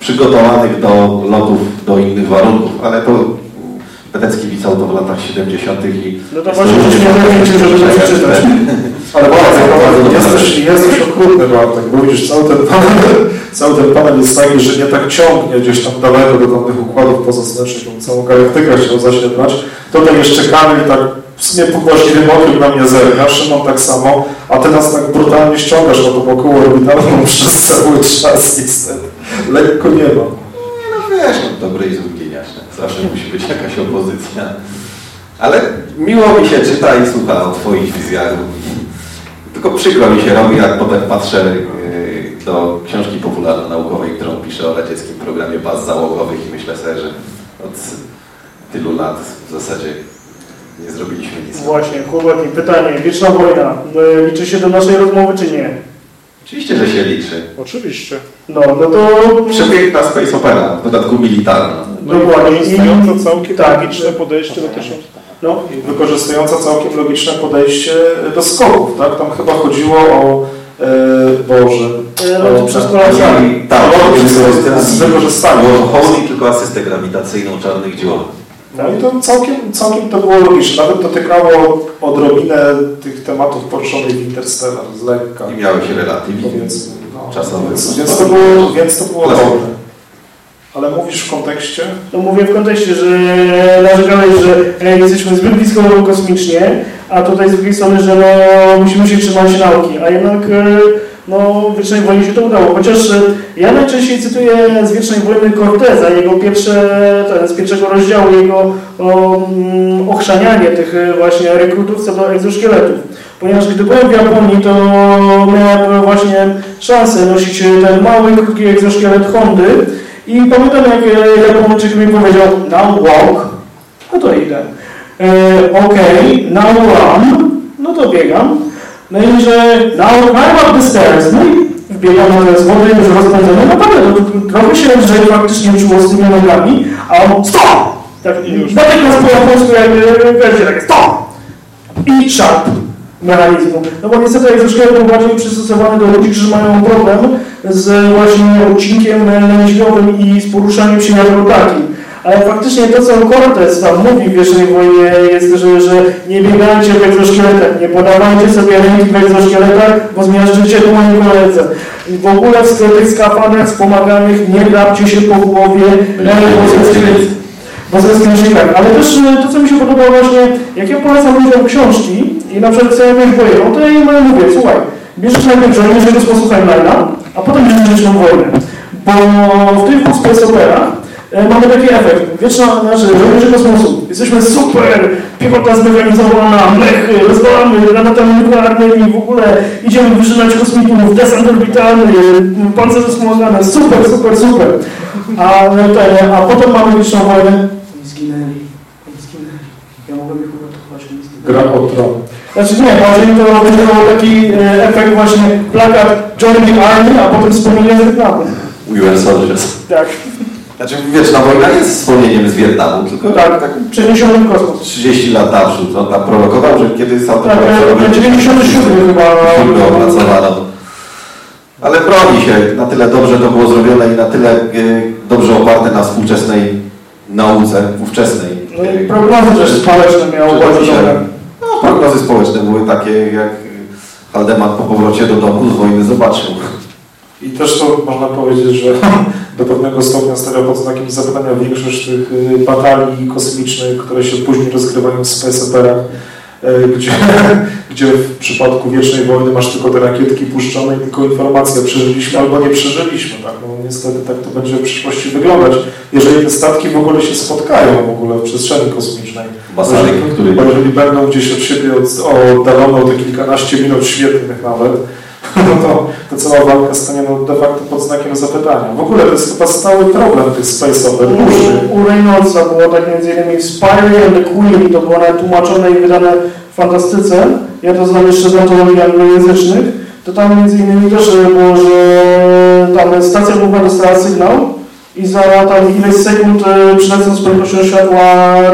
przygotowanych do lotów do innych warunków, ale to Petecki pisał to w latach 70. i No to jest właśnie, nie wiem, czy żeby to przeczytać. Ale Bardzo, bardzo Bartek, dobrze. jesteś, jesteś okrutny Bartek, bo widzisz, cały ten, panel, cały ten panel jest taki, że nie tak ciągnie gdzieś tam daleko do tamtych układów pozasłonecznych, tą całą galaktykę chciał zaświetlać. Tutaj jeszcze Kamil tak w sumie pobłażliwym okiem na mnie zerka, Szymon tak samo, a ty nas tak brutalnie ściągasz na tą około orbitalną przez cały czas niestety. Lekko nie ma. No wiesz, no, dobry i zły. Zawsze musi być jakaś opozycja. Ale miło mi się czyta i słucha o Twoich wizjach. Tylko przykro mi się robi, jak potem patrzę yy, do książki popularno-naukowej, którą piszę o radzieckim programie baz załogowych i myślę sobie, że od tylu lat w zasadzie nie zrobiliśmy nic. Właśnie, chłopaki, pytanie, wieczna wojna, e, liczy się do naszej rozmowy czy nie? Oczywiście, że się liczy. Oczywiście. No, no to... Przepiękna space opera, w dodatku militarna. Dokładnie. Wykorzystująca całkiem tak, logiczne podejście do tysiąc... No, wykorzystująca całkiem logiczne podejście do skoków, tak? Tam chyba chodziło o e, Boże. E, loty o- przez kolacjami. Tak, Loty z- wykorzystaniem. Było holding tylko asystę grawitacyjną czarnych dziur. No i to całkiem, całkiem to było logiczne. Nawet dotykało odrobinę tych tematów poruszonych w Interstellar z lekka. I miały się relatywizm Powiedzmy. No. Więc, więc, to było, więc to było dobre. Ale mówisz w kontekście? to mówię w kontekście, że narzekałeś, że e, jesteśmy zbyt blisko kosmicznie, a tutaj z drugiej strony, że no, musimy się trzymać nauki, a jednak e, no, w Wiecznej Wojnie się to udało. Chociaż e, ja najczęściej cytuję z Wiecznej Wojny Corteza, jego pierwsze, ten, z pierwszego rozdziału, jego mm, ochrzanianie tych e, właśnie rekrutów co do egzoszkieletów. Ponieważ gdy byłem w Japonii, to miałem właśnie szansę nosić ten mały, krótki egzoszkielet Hondy i pamiętam jak e, Japończyk mi powiedział now walk, no to idę. E, Okej, now run, no to biegam. No i że climb up the stairs, no i wbiegam na schody już rozpędzony. Naprawdę, to trochę się lżej faktycznie czuło z tymi nogami, a on stop! Tak, natychmiast po japońsku jakby wiecie, takie stop! I szarp mechanizmu. No bo niestety egzoszkielet był bardziej przystosowany do ludzi, którzy mają problem z właśnie odcinkiem lędźwiowym i z poruszaniem się jako takim. Ale faktycznie to, co Cortez tam mówi w Wiecznej Wojnie jest, że, że nie biegajcie w egzoszkieletach, nie podawajcie sobie ręki w egzoszkieletach, bo zmiażdżycie dłoń koledze. I w ogóle w tych skafandrach wspomaganych nie drapcie się po głowie, w azjatyckich językach. Ale też e, to, co mi się podoba właśnie, jak ja polecam ludziom książki i na przykład chcę mieć wojenną, to ja im mówię, słuchaj, bierzesz najpierw żołnierzy kosmosu Heinleina, a potem bierzesz wojnę. Bo w tych dwóch e, mamy taki efekt. Wieczna, znaczy, żołnierze kosmosu. Jesteśmy super, piechota zmechanizowana, mechy, rozwalamy granatami nuklearnymi, w ogóle idziemy wyżynać kosmitów, desant orbitalny, pancerze wspomagane, super, super, super. A, te, a potem mamy wieczną wojnę. Oni zginęli, oni zginęli. Ja mogłem ich uratować, oni zginęli. Gra o tron. Znaczy nie, bardziej to będzie taki e, efekt właśnie plakat Join the Army, a potem wspomnienie z Wietnamu. We were soldiers. Tak, Znaczy wieczna wojna jest wspomnieniem z Wietnamu, tylko tak, tak przeniesiony w kosmos. 30 lat naprzód. On tam prorokował, że kiedy sam Tak, e, 97 chyba. opracowano. Ale broni się. Na tyle dobrze to było zrobione i na tyle e, dobrze oparte na współczesnej nauce, ówczesnej. No i prognozy też społeczne miało bardzo. No, prognozy społeczne były takie, jak Haldeman po powrocie do domu z wojny zobaczył. I też to można powiedzieć, że do pewnego stopnia stawia pod znakiem zapytania większość tych y, batalii kosmicznych, które się później rozgrywają w space operach, y, gdzie, gdzie w przypadku Wiecznej Wojny masz tylko te rakietki puszczone i tylko informacja, przeżyliśmy albo nie przeżyliśmy. Tak? No, niestety tak to będzie w przyszłości wyglądać, jeżeli te statki w ogóle się spotkają w ogóle w przestrzeni kosmicznej. Który... Bo jeżeli będą gdzieś od siebie od- oddalone o te kilkanaście minut świetnych nawet, no to, to cała walka stanie no, de facto pod znakiem zapytania. W ogóle to jest chyba stały problem tych space opera. duży. U, Reynoldsa było tak między innymi Spire and the Queen, to było nawet tłumaczone i wydane w fantastyce. Ja to znam jeszcze z antologii anglojęzycznych. To tam między innymi też było, że tam stacja główna dostała sygnał i za tam ileś sekund e, przylecą z prędkością światła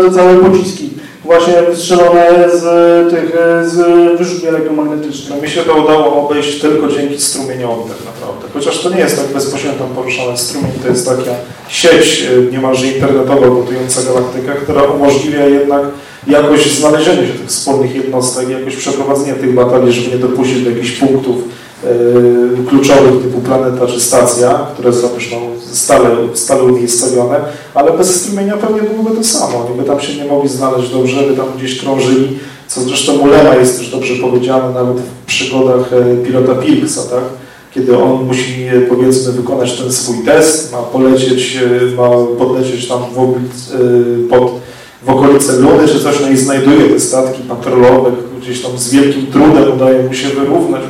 te całe pociski. Właśnie wystrzelone z tych, e, z wyrzutni elektromagnetycznych. No mi się to udało obejść tylko dzięki strumieniowi tak naprawdę. Chociaż to nie jest tak bezpośrednio poruszany strumień, to jest taka sieć y, niemalże internetowa gotująca galaktykę, która umożliwia jednak jakoś znalezienie się tych wspólnych jednostek, jakoś przeprowadzenie tych batalii, żeby nie dopuścić do jakichś punktów kluczowych typu planeta czy stacja, które są no, stale, stale umiejscowione, ale bez strumienia pewnie byłoby to samo. Oni by tam się nie mogli znaleźć dobrze, by tam gdzieś krążyli, co zresztą u Lema jest też dobrze powiedziane nawet w przygodach e, pilota Pilksa, tak? kiedy on musi powiedzmy wykonać ten swój test, ma polecieć, e, ma podlecieć tam w, oblic, e, pod, w okolice Luny czy coś, no i znajduje te statki patrolowe, gdzieś tam z wielkim trudem udaje mu się wyrównać.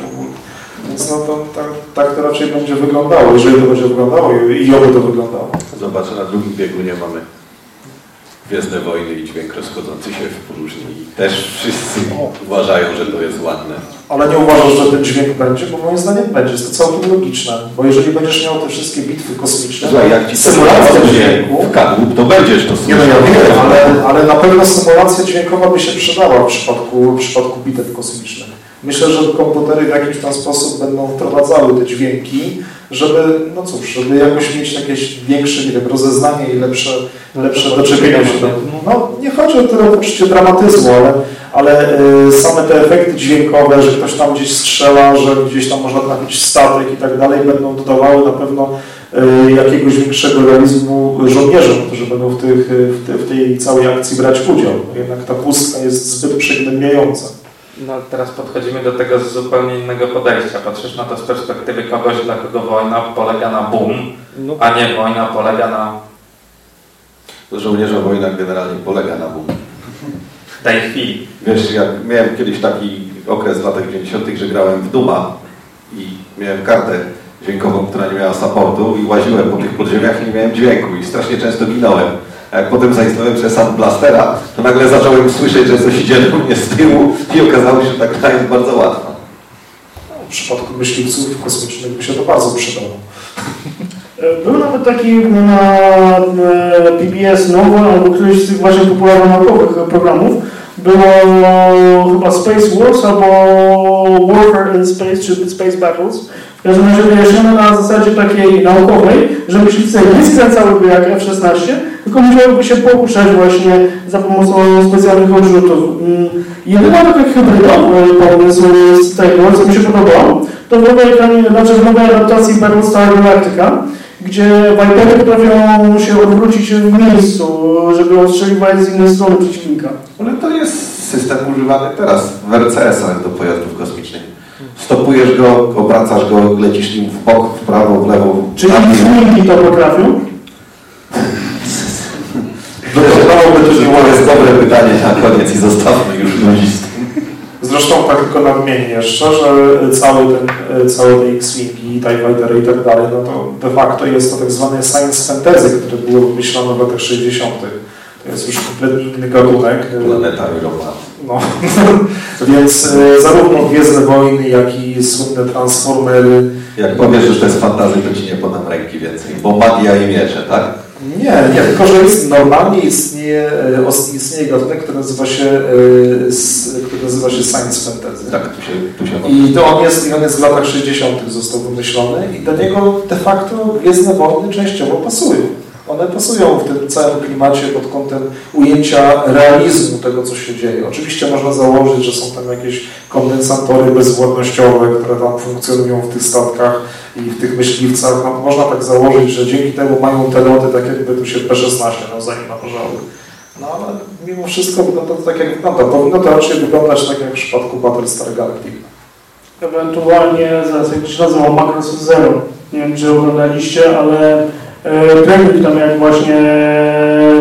Więc no to tak, tak to raczej będzie wyglądało, jeżeli to będzie wyglądało i, i oby to wyglądało. Zobacz, na drugim biegunie mamy Gwiezdne Wojny i dźwięk rozchodzący się w próżni. I też wszyscy uważają, że to jest ładne. Ale nie uważasz, że ten dźwięk będzie? Bo moim zdaniem będzie. Jest to całkiem logiczne. Bo jeżeli będziesz miał te wszystkie bitwy kosmiczne, Słuchaj, jak ci symulacja dźwięku, w kadłub, to będziesz to nie no ja wiem, ale, ale na pewno symulacja dźwiękowa by się przydała w przypadku, w przypadku bitew kosmicznych. Myślę, że komputery w jakiś tam sposób będą wprowadzały te dźwięki, żeby, no cóż, żeby jakoś mieć jakieś większe, nie wiem, rozeznanie i lepsze, lepsze doczepienie się. do- No, nie chodzi o tyle poczucie dramatyzmu, ale, ale y, same te efekty dźwiękowe, że ktoś tam gdzieś strzela, że gdzieś tam można trafić statek i tak dalej, będą dodawały na pewno y, jakiegoś większego realizmu żołnierzom, którzy będą w, tych, w, te, w tej całej akcji brać udział. Jednak ta pustka jest zbyt przygnębiająca. No teraz podchodzimy do tego z zupełnie innego podejścia. Patrzysz na to z perspektywy kogoś, dla kogo wojna polega na boom, a nie wojna polega na Żołnierza wojna generalnie polega na boom. tej chwili. Wiesz, jak miałem kiedyś taki okres w latach 90., że grałem w Duma i miałem kartę dźwiękową, która nie miała supportu i łaziłem po tych podziemiach i nie miałem dźwięku i strasznie często ginąłem. A jak potem zaistniałem przez Blastera, to nagle zacząłem słyszeć, że coś idzie do mnie z tyłu i okazało się, że ta gra jest bardzo łatwa. W przypadku myśliwców kosmicznych by się to bardzo przydało. E, Był nawet taki na PBS Nowo, albo któryś z tych właśnie popularno-naukowych programów. Było chyba Space Wars albo Warfare in Space, czy Space Battles. W każdym razie wyjaśnione na zasadzie takiej naukowej, że myśliwce nie skręcałyby jak F-16, tylko musiałyby się poruszać właśnie za pomocą specjalnych odrzutów. Mm, Jedyny taki hybrydowy pomysł z tego, co mi się podobało, to w nowej, znaczy w nowej adaptacji Battlestar Galactica, gdzie Vipery potrafią się odwrócić w miejscu, żeby ostrzeliwać z innej strony przeciwnika. Ale to jest system używany teraz w RCS-ach do pojazdów kosmicznych. Stopujesz go, obracasz go, lecisz nim w bok, w prawo, w lewo. Czyli dół. X-Wingi to potrafią? Wydawałoby to, że to jest dobre pytanie na koniec i zostawmy już tym. Zresztą tak tylko nadmienię jeszcze, że cały ten, cały te X-Wingi, TIE Fighter i tak dalej, no to de facto jest to tak zwane science fantasy, które było wymyślone w latach 60. To jest już kompletnie inny gatunek. Planetary Roman. No, więc e, zarówno Gwiezdne Wojny, jak i słynne Transformery. Jak powiesz, że to jest fantazja, to ci nie podam ręki więcej. Bo magia i miecze, tak? Nie, nie, tylko że jest, normalnie istnieje, e, istnieje gatunek, który nazywa się, e, który nazywa się science fantasy. Tak, tu się, tu się I to on jest, on jest w latach 60. został wymyślony i do niego de facto Gwiezdne Wojny częściowo pasują. One pasują w tym całym klimacie pod kątem ujęcia realizmu tego, co się dzieje. Oczywiście można założyć, że są tam jakieś kondensatory bezwładnościowe, które tam funkcjonują w tych statkach i w tych myśliwcach. No, można tak założyć, że dzięki temu mają te loty tak jakby tu się P-16 nawzajem naparzały. No ale mimo wszystko wygląda to tak jak wygląda. Powinno to raczej wyglądać tak jak w przypadku Battlestar Galactica. Ewentualnie, zaraz jak to się nazywa, Macross Zero. Nie wiem, czy oglądaliście, ale e, Gremlin tam jak właśnie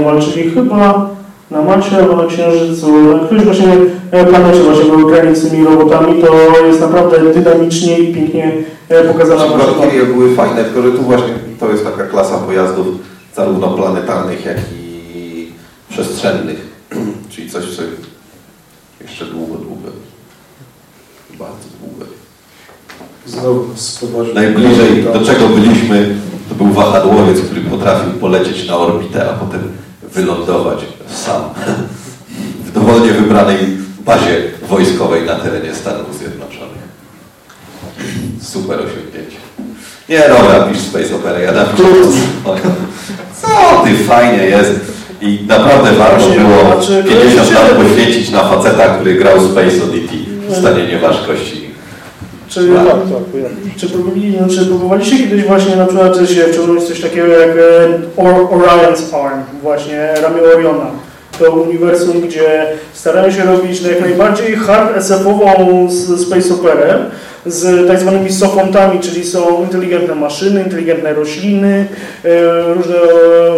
walczyli chyba na Macie albo na Księżycu, na którymś właśnie e, planecie właśnie był Gremlin z tymi robotami, to jest naprawdę dynamicznie i pięknie e, pokazana wasza Valkyrie były fajne, tylko że tu właśnie to jest taka klasa pojazdów zarówno planetarnych, jak i przestrzennych. Czyli coś, co jeszcze długo, długo. Bardzo długo. Znowu. Najbliżej do czego byliśmy, to był wahadłowiec, który potrafił polecieć na orbitę, a potem wylądować sam w dowolnie wybranej bazie wojskowej na terenie Stanów Zjednoczonych. Super osiągnięcie. Nie, dobra, pisz Space Opera, ja napiszę. Co ty, fajnie jest. I naprawdę warto było znaczy, 50 lat poświęcić na faceta, który grał Space Oddity w stanie nieważkości. Czy, Tak, czy, próbowali, no, czy próbowaliście kiedyś właśnie na przykład też się wciągnąć coś takiego jak e, Or- Orion's Arm, właśnie ramię Oriona. To uniwersum, gdzie starają się robić jak najbardziej hard SF-ową Space Operę z tak zwanymi sofontami, czyli są inteligentne maszyny, inteligentne rośliny, e, różne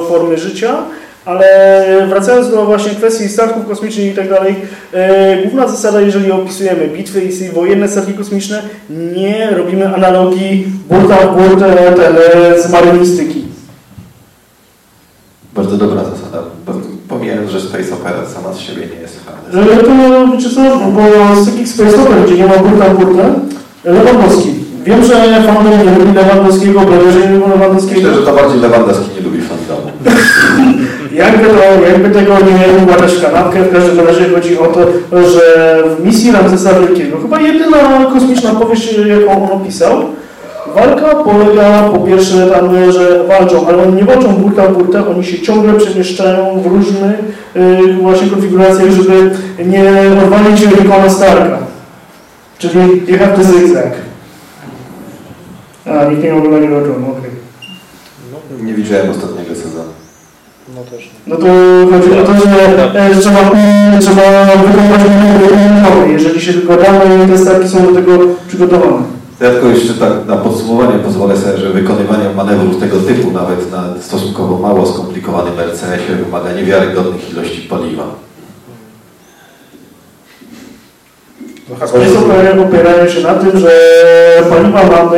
formy życia. Ale wracając do właśnie kwestii statków kosmicznych i tak dalej, e, główna zasada, jeżeli opisujemy bitwy i wojenne statki kosmiczne, nie robimy analogii burta w e, z marynistyki. Bardzo dobra zasada. Pomijając, że Space Opera sama z siebie nie jest hardy. E, To wiecie co, bo z takich space opera, gdzie nie ma burta w burtę, Lewandowski. Wiem, że fandom nie lubi Lewandowskiego, Blewerze nie lubią Lewandowskiego. Myślę, że to bardziej Lewandowski. Jakby, to, jakby tego nie układać w kanapkę, w każdym razie chodzi o to, że w misji Ramzesa Wielkiego, chyba jedyna kosmiczna powieść, jaką on opisał, walka polega po pierwsze tam, że walczą, ale oni nie walczą burka w burtę, oni się ciągle przemieszczają w różnych y, właśnie konfiguracjach, żeby nie odwalić Rikona Starka. Czyli you to zigzag. A, nikt nie ogląda nie okej. Nie widziałem sezonu. No to chodzi o to, że e, trzeba, trzeba wykonywać manewry, jeżeli się tylko damy i te starki są do tego przygotowane. To ja tylko jeszcze tak na podsumowanie pozwolę sobie, że wykonywanie manewrów tego typu, nawet na stosunkowo mało skomplikowanym RCS-ie, wymaga niewiarygodnych ilości paliwa. Space Opera opierają się na tym, że paliwa mamy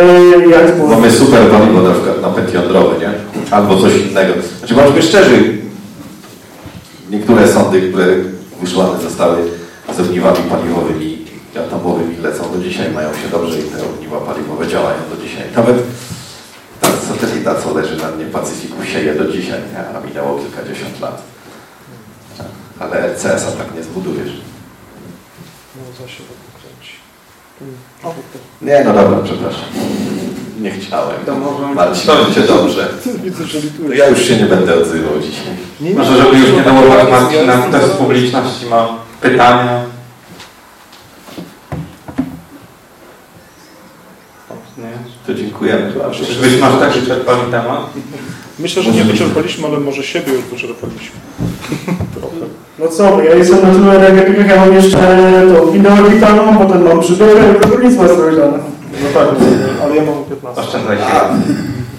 e, jak. Mamy super paliwo na przykład napęd jądrowy, nie? Albo coś innego. Znaczy bądźmy szczerzy, niektóre sądy, które wysłane zostały z ogniwami paliwowymi i atomowymi lecą do dzisiaj, mają się dobrze i te ogniwa paliwowe działają do dzisiaj. Nawet ta satelita, co leży na dnie Pacyfiku, sieje do dzisiaj, a minęło kilkadziesiąt lat. Ale RCS-a tak nie zbudujesz. Nie, no dobra, przepraszam. Nie chciałem. To może- Marcin, cię dobrze. To ja już się nie będę odzywał dzisiaj. Może żeby już nie było tak Marcina, ktoś z publiczności ma pytania. To dziękujemy. Czyżbyś masz taki wyczerpany temat? Myślę, że nie wyczerpaliśmy, ale może siebie już wyczerpaliśmy. Trochę. No co, ja jestem na tyle energetykach, ja mam jeszcze tą wideo witalną, potem mam przygodę i górnictwo strojane. No tak, ale ja mam 15. Oszczędzaj się.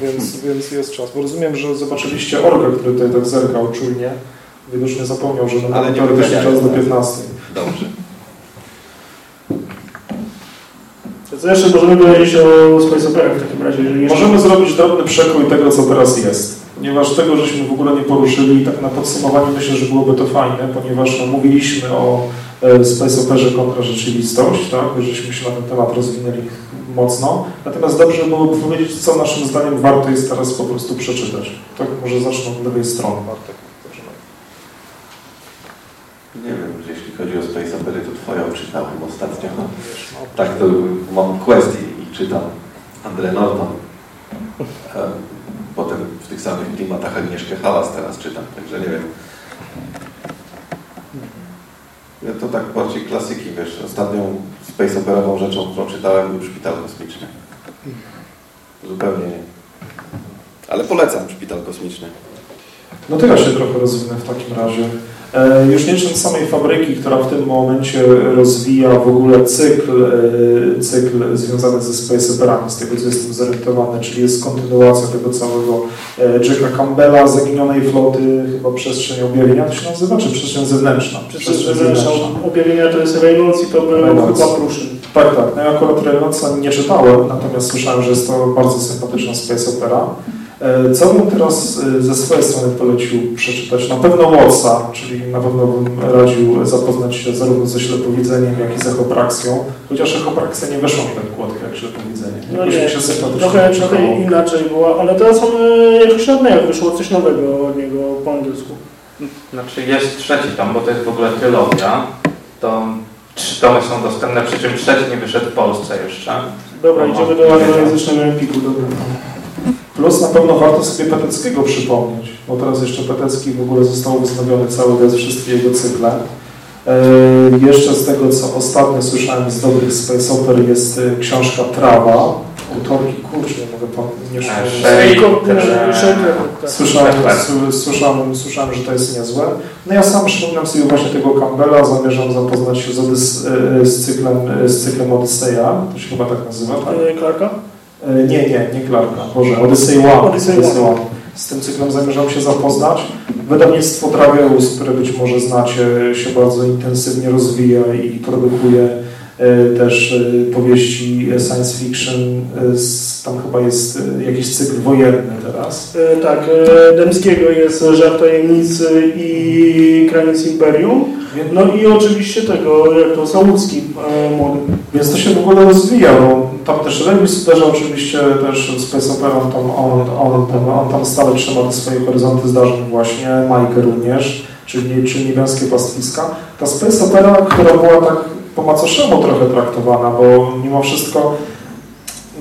Więc, więc jest czas. Bo rozumiem, że zobaczyliście orgę, który tutaj tak zerkał czujnie. Widocznie zapomniał, że no Ale nie teoretycznie czas do tak. 15. Dobrze. Co jeszcze możemy powiedzieć o Space Opera w takim razie, jeżeli jeszcze... Możemy zrobić drobny przekrój tego, co teraz jest. Ponieważ tego, żeśmy w ogóle nie poruszyli, tak na podsumowanie myślę, że byłoby to fajne, ponieważ no, mówiliśmy o e, Space Operze kontra rzeczywistość, tak? żeśmy się na ten temat rozwinęli mocno. Natomiast dobrze byłoby powiedzieć, co naszym zdaniem warto jest teraz po prostu przeczytać. Tak, może zacznę od lewej strony, Bartek. Nie wiem, że jeśli chodzi o Space Opery, to twoją czytałem ostatnio. Tak, to mam quest i, czytam André Norton. Potem w tych samych klimatach Agnieszkę Halas teraz czytam, także nie wiem. Ja to tak bardziej klasyki, wiesz, ostatnią space operową rzeczą, którą czytałem był Szpital Kosmiczny. Zupełnie nie. Ale polecam Szpital Kosmiczny. No to ja się trochę rozwinę w takim razie. E, Już nie licząc samej fabryki, która w tym momencie rozwija w ogóle cykl, e, cykl związany ze Space Operami, z tego co jestem zorientowany, czyli jest kontynuacja tego całego e, Jacka Campbella, zaginionej floty, chyba przestrzeń objawienia, to się nazywa, czy przestrzeń zewnętrzna? Przecież zresztą objawienia to jest Reynolds i Reynolds. chyba Pruszyn. Tak, tak. No ja akurat Reynoldsa nie czytałem, natomiast słyszałem, że jest to bardzo sympatyczna space opera. E, Co bym teraz e, ze swojej strony polecił przeczytać? Na pewno Watsa, czyli na pewno bym radził zapoznać się zarówno ze ślepowidzeniem, jak i z echopraksją, chociaż echopraksja nie weszła mi tak gładko jak ślepowidzenie. No nie, się sympatycznie trochę, trochę inaczej była, ale teraz on e, jakoś na dniach wyszło coś nowego od niego po angielsku. Znaczy jest trzeci tom, bo to jest w ogóle trylogia. To trzy tomy są dostępne, przy czym trzeci nie wyszedł w Polsce jeszcze. Dobra, idziemy do anglojęzycznego Empiku, dobra. Plus na pewno warto sobie Peteckiego przypomnieć, bo teraz jeszcze Petecki w ogóle został wznowiony cały bez wszystkie jego cykle. E, jeszcze z tego, co ostatnio słyszałem z dobrych space oper jest e, książka Trawa, autorki, kurczę, nie mogę E, e, Shaker, tak. Słyszałem, Tak. s- słyszałem, słyszałem, że to jest niezłe. No ja sam przypominam sobie właśnie tego Campbella, zamierzam zapoznać się z, Odys, e, z, cyklem, e, z cyklem Odyseja, to się chyba tak nazywa, tak? E, Clarka? E, Nie, nie, nie Clarka, Boże, Odyssey One. Odyssey One. Z tym cyklem zamierzam się zapoznać. Wydawnictwo Trageus, które być może znacie, się bardzo intensywnie rozwija i produkuje e, też e, powieści science fiction. Tam chyba jest jakiś cykl wojenny teraz. Tak, Dębskiego jest Żart Tajemnicy i Kraniec Imperium. No i oczywiście tego, jak to Sałucki młody. więc to się w ogóle rozwija. No, tam też Rebus uderza oczywiście też Space Opera, tam on, on, tam, on tam stale trzyma te swoje horyzonty zdarzeń właśnie, Majkę również, czyli, czyli niebiańskie pastwiska. Ta Space Opera, która była tak po macoszemu trochę traktowana, bo mimo wszystko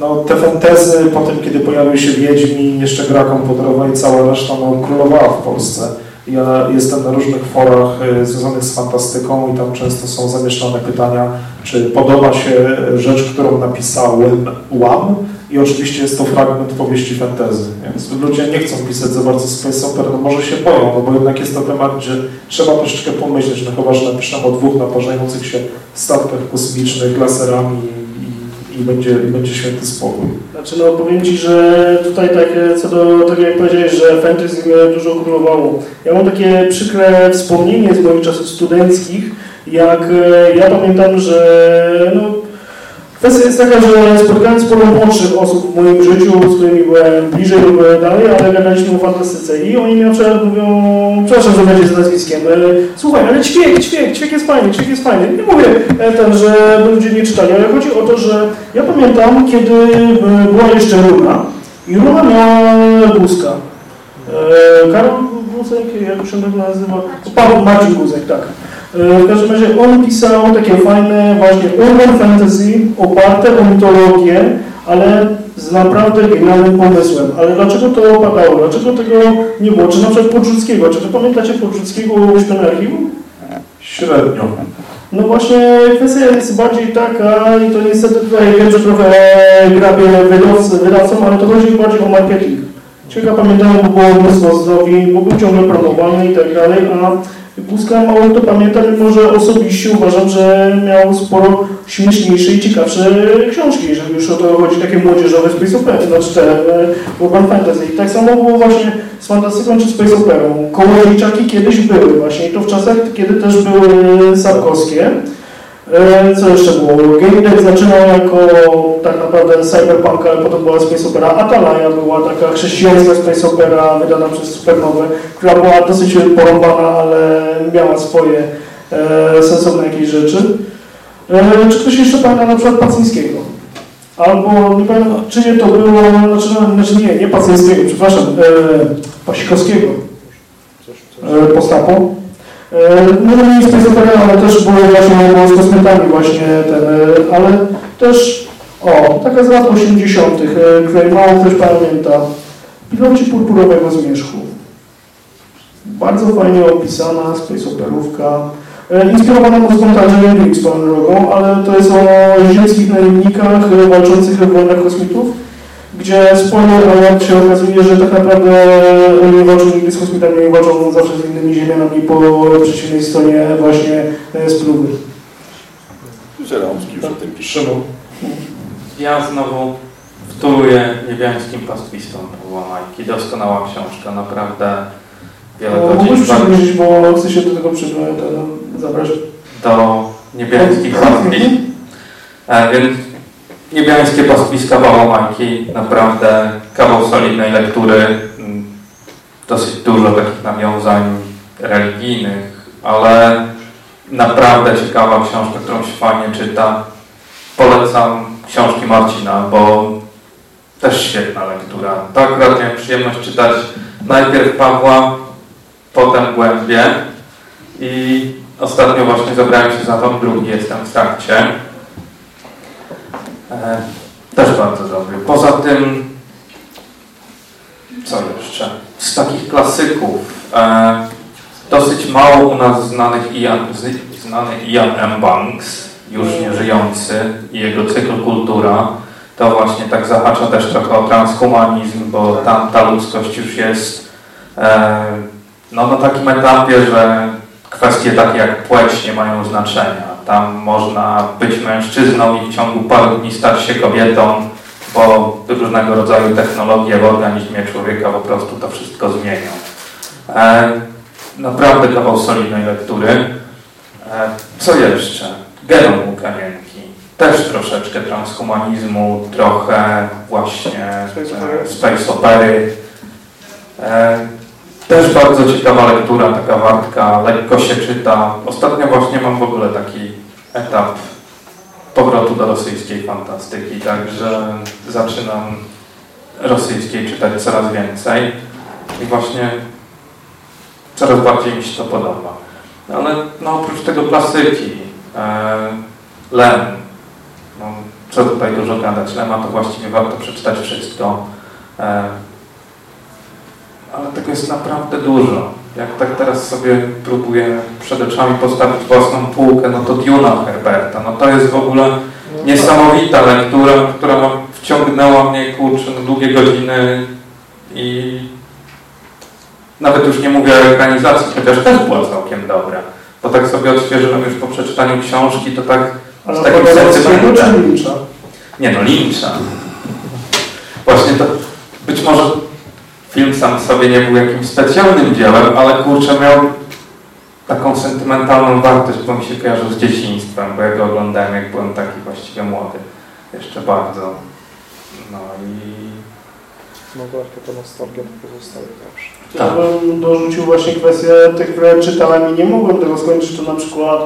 no, te fantezy po tym, kiedy pojawił się Wiedźmin, jeszcze gra komputerowa i cała reszta no, królowała w Polsce. Ja jestem na różnych forach y, związanych z fantastyką i tam często są zamieszczone pytania, czy podoba się rzecz, którą napisałem łam i oczywiście jest to fragment powieści fantasy, więc ludzie nie chcą pisać za bardzo space opera, no może się boją, no bo jednak jest to temat, gdzie trzeba troszeczkę pomyśleć, no chyba, że napiszemy o dwóch naparzających się statkach kosmicznych laserami i, będzie, będzie święty spokój. Znaczy no powiem Ci, że tutaj tak e, co do tego jak powiedziałeś, że fantasy mnie dużo królowało. Ja mam takie przykre wspomnienie z moich czasów studenckich, jak e, ja pamiętam, że no, kwestia jest taka, że spotkałem sporo młodszych osób w moim życiu, z którymi byłem bliżej lub dalej, ale gadaliśmy o fantastyce i oni mi na przykład mówią, przepraszam, że będzie z nazwiskiem, e, słuchaj, ale ćwiek, ćwiek, ćwiek jest fajny, ćwiek jest fajny. Nie mówię e, ten, że ludzie nie czytali, ale chodzi o to, że ja pamiętam, kiedy była jeszcze Runa i Runa miała Guzka. E, Karol Guzek, jak się nazywa? Paweł Marcin Guzek, tak. E, W każdym razie on pisał takie fajne właśnie urban fantasy oparte o mitologię, ale z naprawdę genialnym pomysłem. Ale dlaczego to opadało? Dlaczego tego nie było? Czy na przykład Podrzuckiego? Czy pamiętacie Podrzuckiego Uśpione Archiwum? Średnio. No właśnie kwestia jest bardziej taka i to niestety tutaj wiem, że trochę grabię wydawcą, wydawcą, ale to chodzi bardziej o marketing. Ciekawe pamiętam, bo było mnóstwo zdrowi, bo był ciągle promowany i tak dalej, a Buzka mało kto pamięta, mimo osobiście uważam, że miał sporo śmieszniejsze i ciekawsze książki, jeżeli już o to chodzi, takie młodzieżowe Space Opera, znaczy te Urban Fantasy. I tak samo było właśnie z fantastyką czy Space Operą. Kołodziejczaki kiedyś były właśnie i to w czasach, kiedy też były sarkowskie. Co jeszcze było? Game Deck zaczynał jako tak naprawdę cyberpunk, ale potem była Space Opera. Atalaya była taka chrześcijańska Space Opera wydana przez Supernowę, która była dosyć porąbana, ale miała swoje e, sensowne jakieś rzeczy. E, czy ktoś jeszcze pamięta na przykład Pacyńskiego? Albo, nie pamiętam, czy nie to było, znaczy, no, znaczy nie, nie Pacyńskiego, przepraszam, e, Pasikowskiego. E, Postapo. E, No nie jest Space Opera, ale też były właśnie było z kosmetami właśnie ten, e, ale też, o, taka z lat 80., e, której mało ktoś pamięta. Piloci purpurowego zmierzchu. Bardzo fajnie opisana, space operówka. E, Inspirowana muzyką także Hendrix swoją drogą, ale to jest o ziemskich najemnikach walczących w wojnach kosmitów, gdzie spoiler alert się okazuje, że tak naprawdę oni walczą nigdy z kosmitami, nie walczą zawsze z innymi ziemianami po przeciwnej stronie właśnie e, spluwy. Żeromski już o tym pisze. Ja znowu wtóruję niebiańskim pastwistom Pawła Majki. Doskonała książka, naprawdę wiele No, Mógłbyś godzin przybliżyć, bo chcę się do tego przybrać, to zabrać. do niebiańskich pastwisk. E, więc niebiańskie pastwiska Pawła Majki, naprawdę kawał solidnej lektury, mm, dosyć dużo takich nawiązań religijnych, ale naprawdę ciekawa książka, którą się fajnie czyta. Polecam książki Marcina, bo też świetna lektura. To akurat miałem przyjemność czytać najpierw Pawła, potem Głębie i ostatnio właśnie zabrałem się za tom drugi, jestem w trakcie. E, też bardzo dobry. Poza tym, co jeszcze? Z takich klasyków, e, dosyć mało u nas znanych Ian, znany Ian M. Banks, już nie żyjący, i jego cykl Kultura. To właśnie tak zahacza też trochę o transhumanizm, bo tam ta ludzkość już jest e, no, na takim etapie, że kwestie takie jak płeć nie mają znaczenia. Tam można być mężczyzną i w ciągu paru dni stać się kobietą, bo różnego rodzaju technologie w organizmie człowieka po prostu to wszystko zmienią. E, naprawdę kawał solidnej lektury. E, co jeszcze? Genom Łukanienki. Też troszeczkę transhumanizmu, trochę właśnie e, space opery. E, też bardzo ciekawa lektura, taka wartka, lekko się czyta. Ostatnio właśnie mam w ogóle taki etap powrotu do rosyjskiej fantastyki, także zaczynam rosyjskiej czytać coraz więcej i właśnie coraz bardziej mi się to podoba. No Ale no, oprócz tego klasyki, e, Lem, no, co tutaj dużo gadać, Lema to właściwie warto przeczytać wszystko. E, ale tego jest naprawdę dużo. Jak tak teraz sobie próbuję przed oczami postawić własną półkę, no to Duna Herberta, no to jest w ogóle niesamowita lektura, która wciągnęła mnie, kurczę, na długie godziny i nawet już nie mówię o ekranizacji, chociaż też była całkiem dobra. Bo tak sobie odświeżyłem już po przeczytaniu książki, to tak z takim sentymentem. Nie no, Lyncha. Właśnie to być może film sam w sobie nie był jakimś specjalnym dziełem, ale kurczę miał taką sentymentalną wartość, bo mi się kojarzył z dzieciństwem, bo ja go oglądałem jak byłem taki właściwie młody. Jeszcze bardzo. No i No tak, to nostalgia pozostaje zawsze. Ja bym dorzucił właśnie kwestię tych, które czytałem i nie mogłem tego skończyć, to na przykład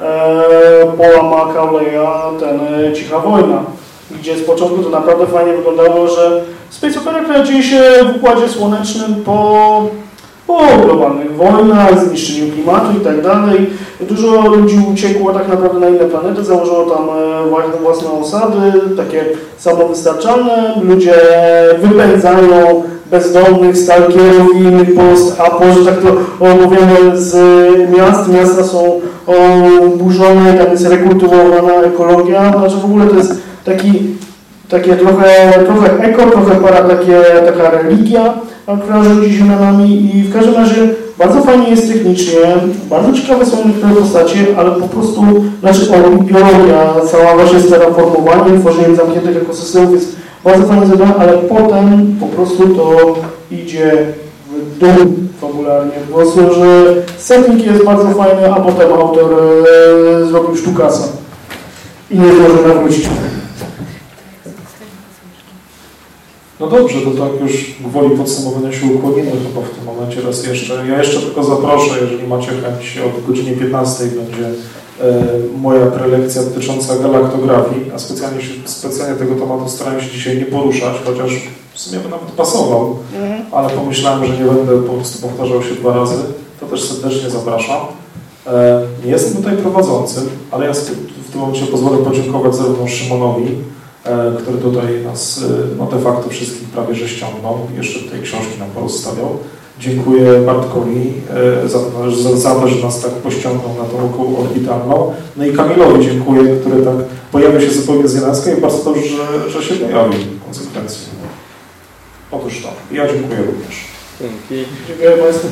e, Paula Macaulay'a, ten e, Cicha Wojna, gdzie z początku to naprawdę fajnie wyglądało, że Space Opera, która dzieje się w Układzie Słonecznym po, po globalnych wojnach, zniszczeniu klimatu i tak dalej. Dużo ludzi uciekło tak naprawdę na inne planety, założyło tam e, własne, osady, takie samowystarczalne. Ludzie wypędzają bezdomnych, stalkierów i innych post-apo, że tak to omawiamy z miast. Miasta są oburzone, tam jest rekultywowana ekologia, znaczy w ogóle to jest taki, takie trochę, trochę eko, trochę para takie, taka religia, która rządzi się nami i w każdym razie bardzo fajnie jest technicznie, bardzo ciekawe są niektóre postacie, ale po prostu, znaczy o, biologia, cała właśnie z terraformowaniem, tworzeniem zamkniętych ekosystemów jest bardzo fajnie zrobione, ale potem po prostu to idzie w dół fabularnie. Po prostu, że setting jest bardzo fajny, a potem autor e, zrobił sztukasa i nie zdążył nawrócić. No dobrze, to tak już gwoli podsumowania się ukłonimy chyba w tym momencie raz jeszcze. Ja jeszcze tylko zaproszę, jeżeli macie chęć, od godzinie 15 będzie e, moja prelekcja dotycząca galaktografii, a specjalnie, się, specjalnie tego tematu starałem się dzisiaj nie poruszać, chociaż w sumie by nawet pasował, ale pomyślałem, że nie będę po prostu powtarzał się dwa razy. To też serdecznie zapraszam. E, nie jestem tutaj prowadzącym, ale ja w tym momencie pozwolę podziękować zarówno Szymonowi, który tutaj nas e, no de facto wszystkich prawie że ściągnął, jeszcze tej książki nam porozstawiał. Dziękuję Bartkowi e, za, to, że- za to, że nas tak pościągnął na tą około orbitalną. No i Kamilowi dziękuję, który tak pojawił się zupełnie znienacka i bardzo dobrze, że, że się pojawił w konsekwencji. Otóż to. Ja dziękuję również. Dzięki. Dziękuję Państwu.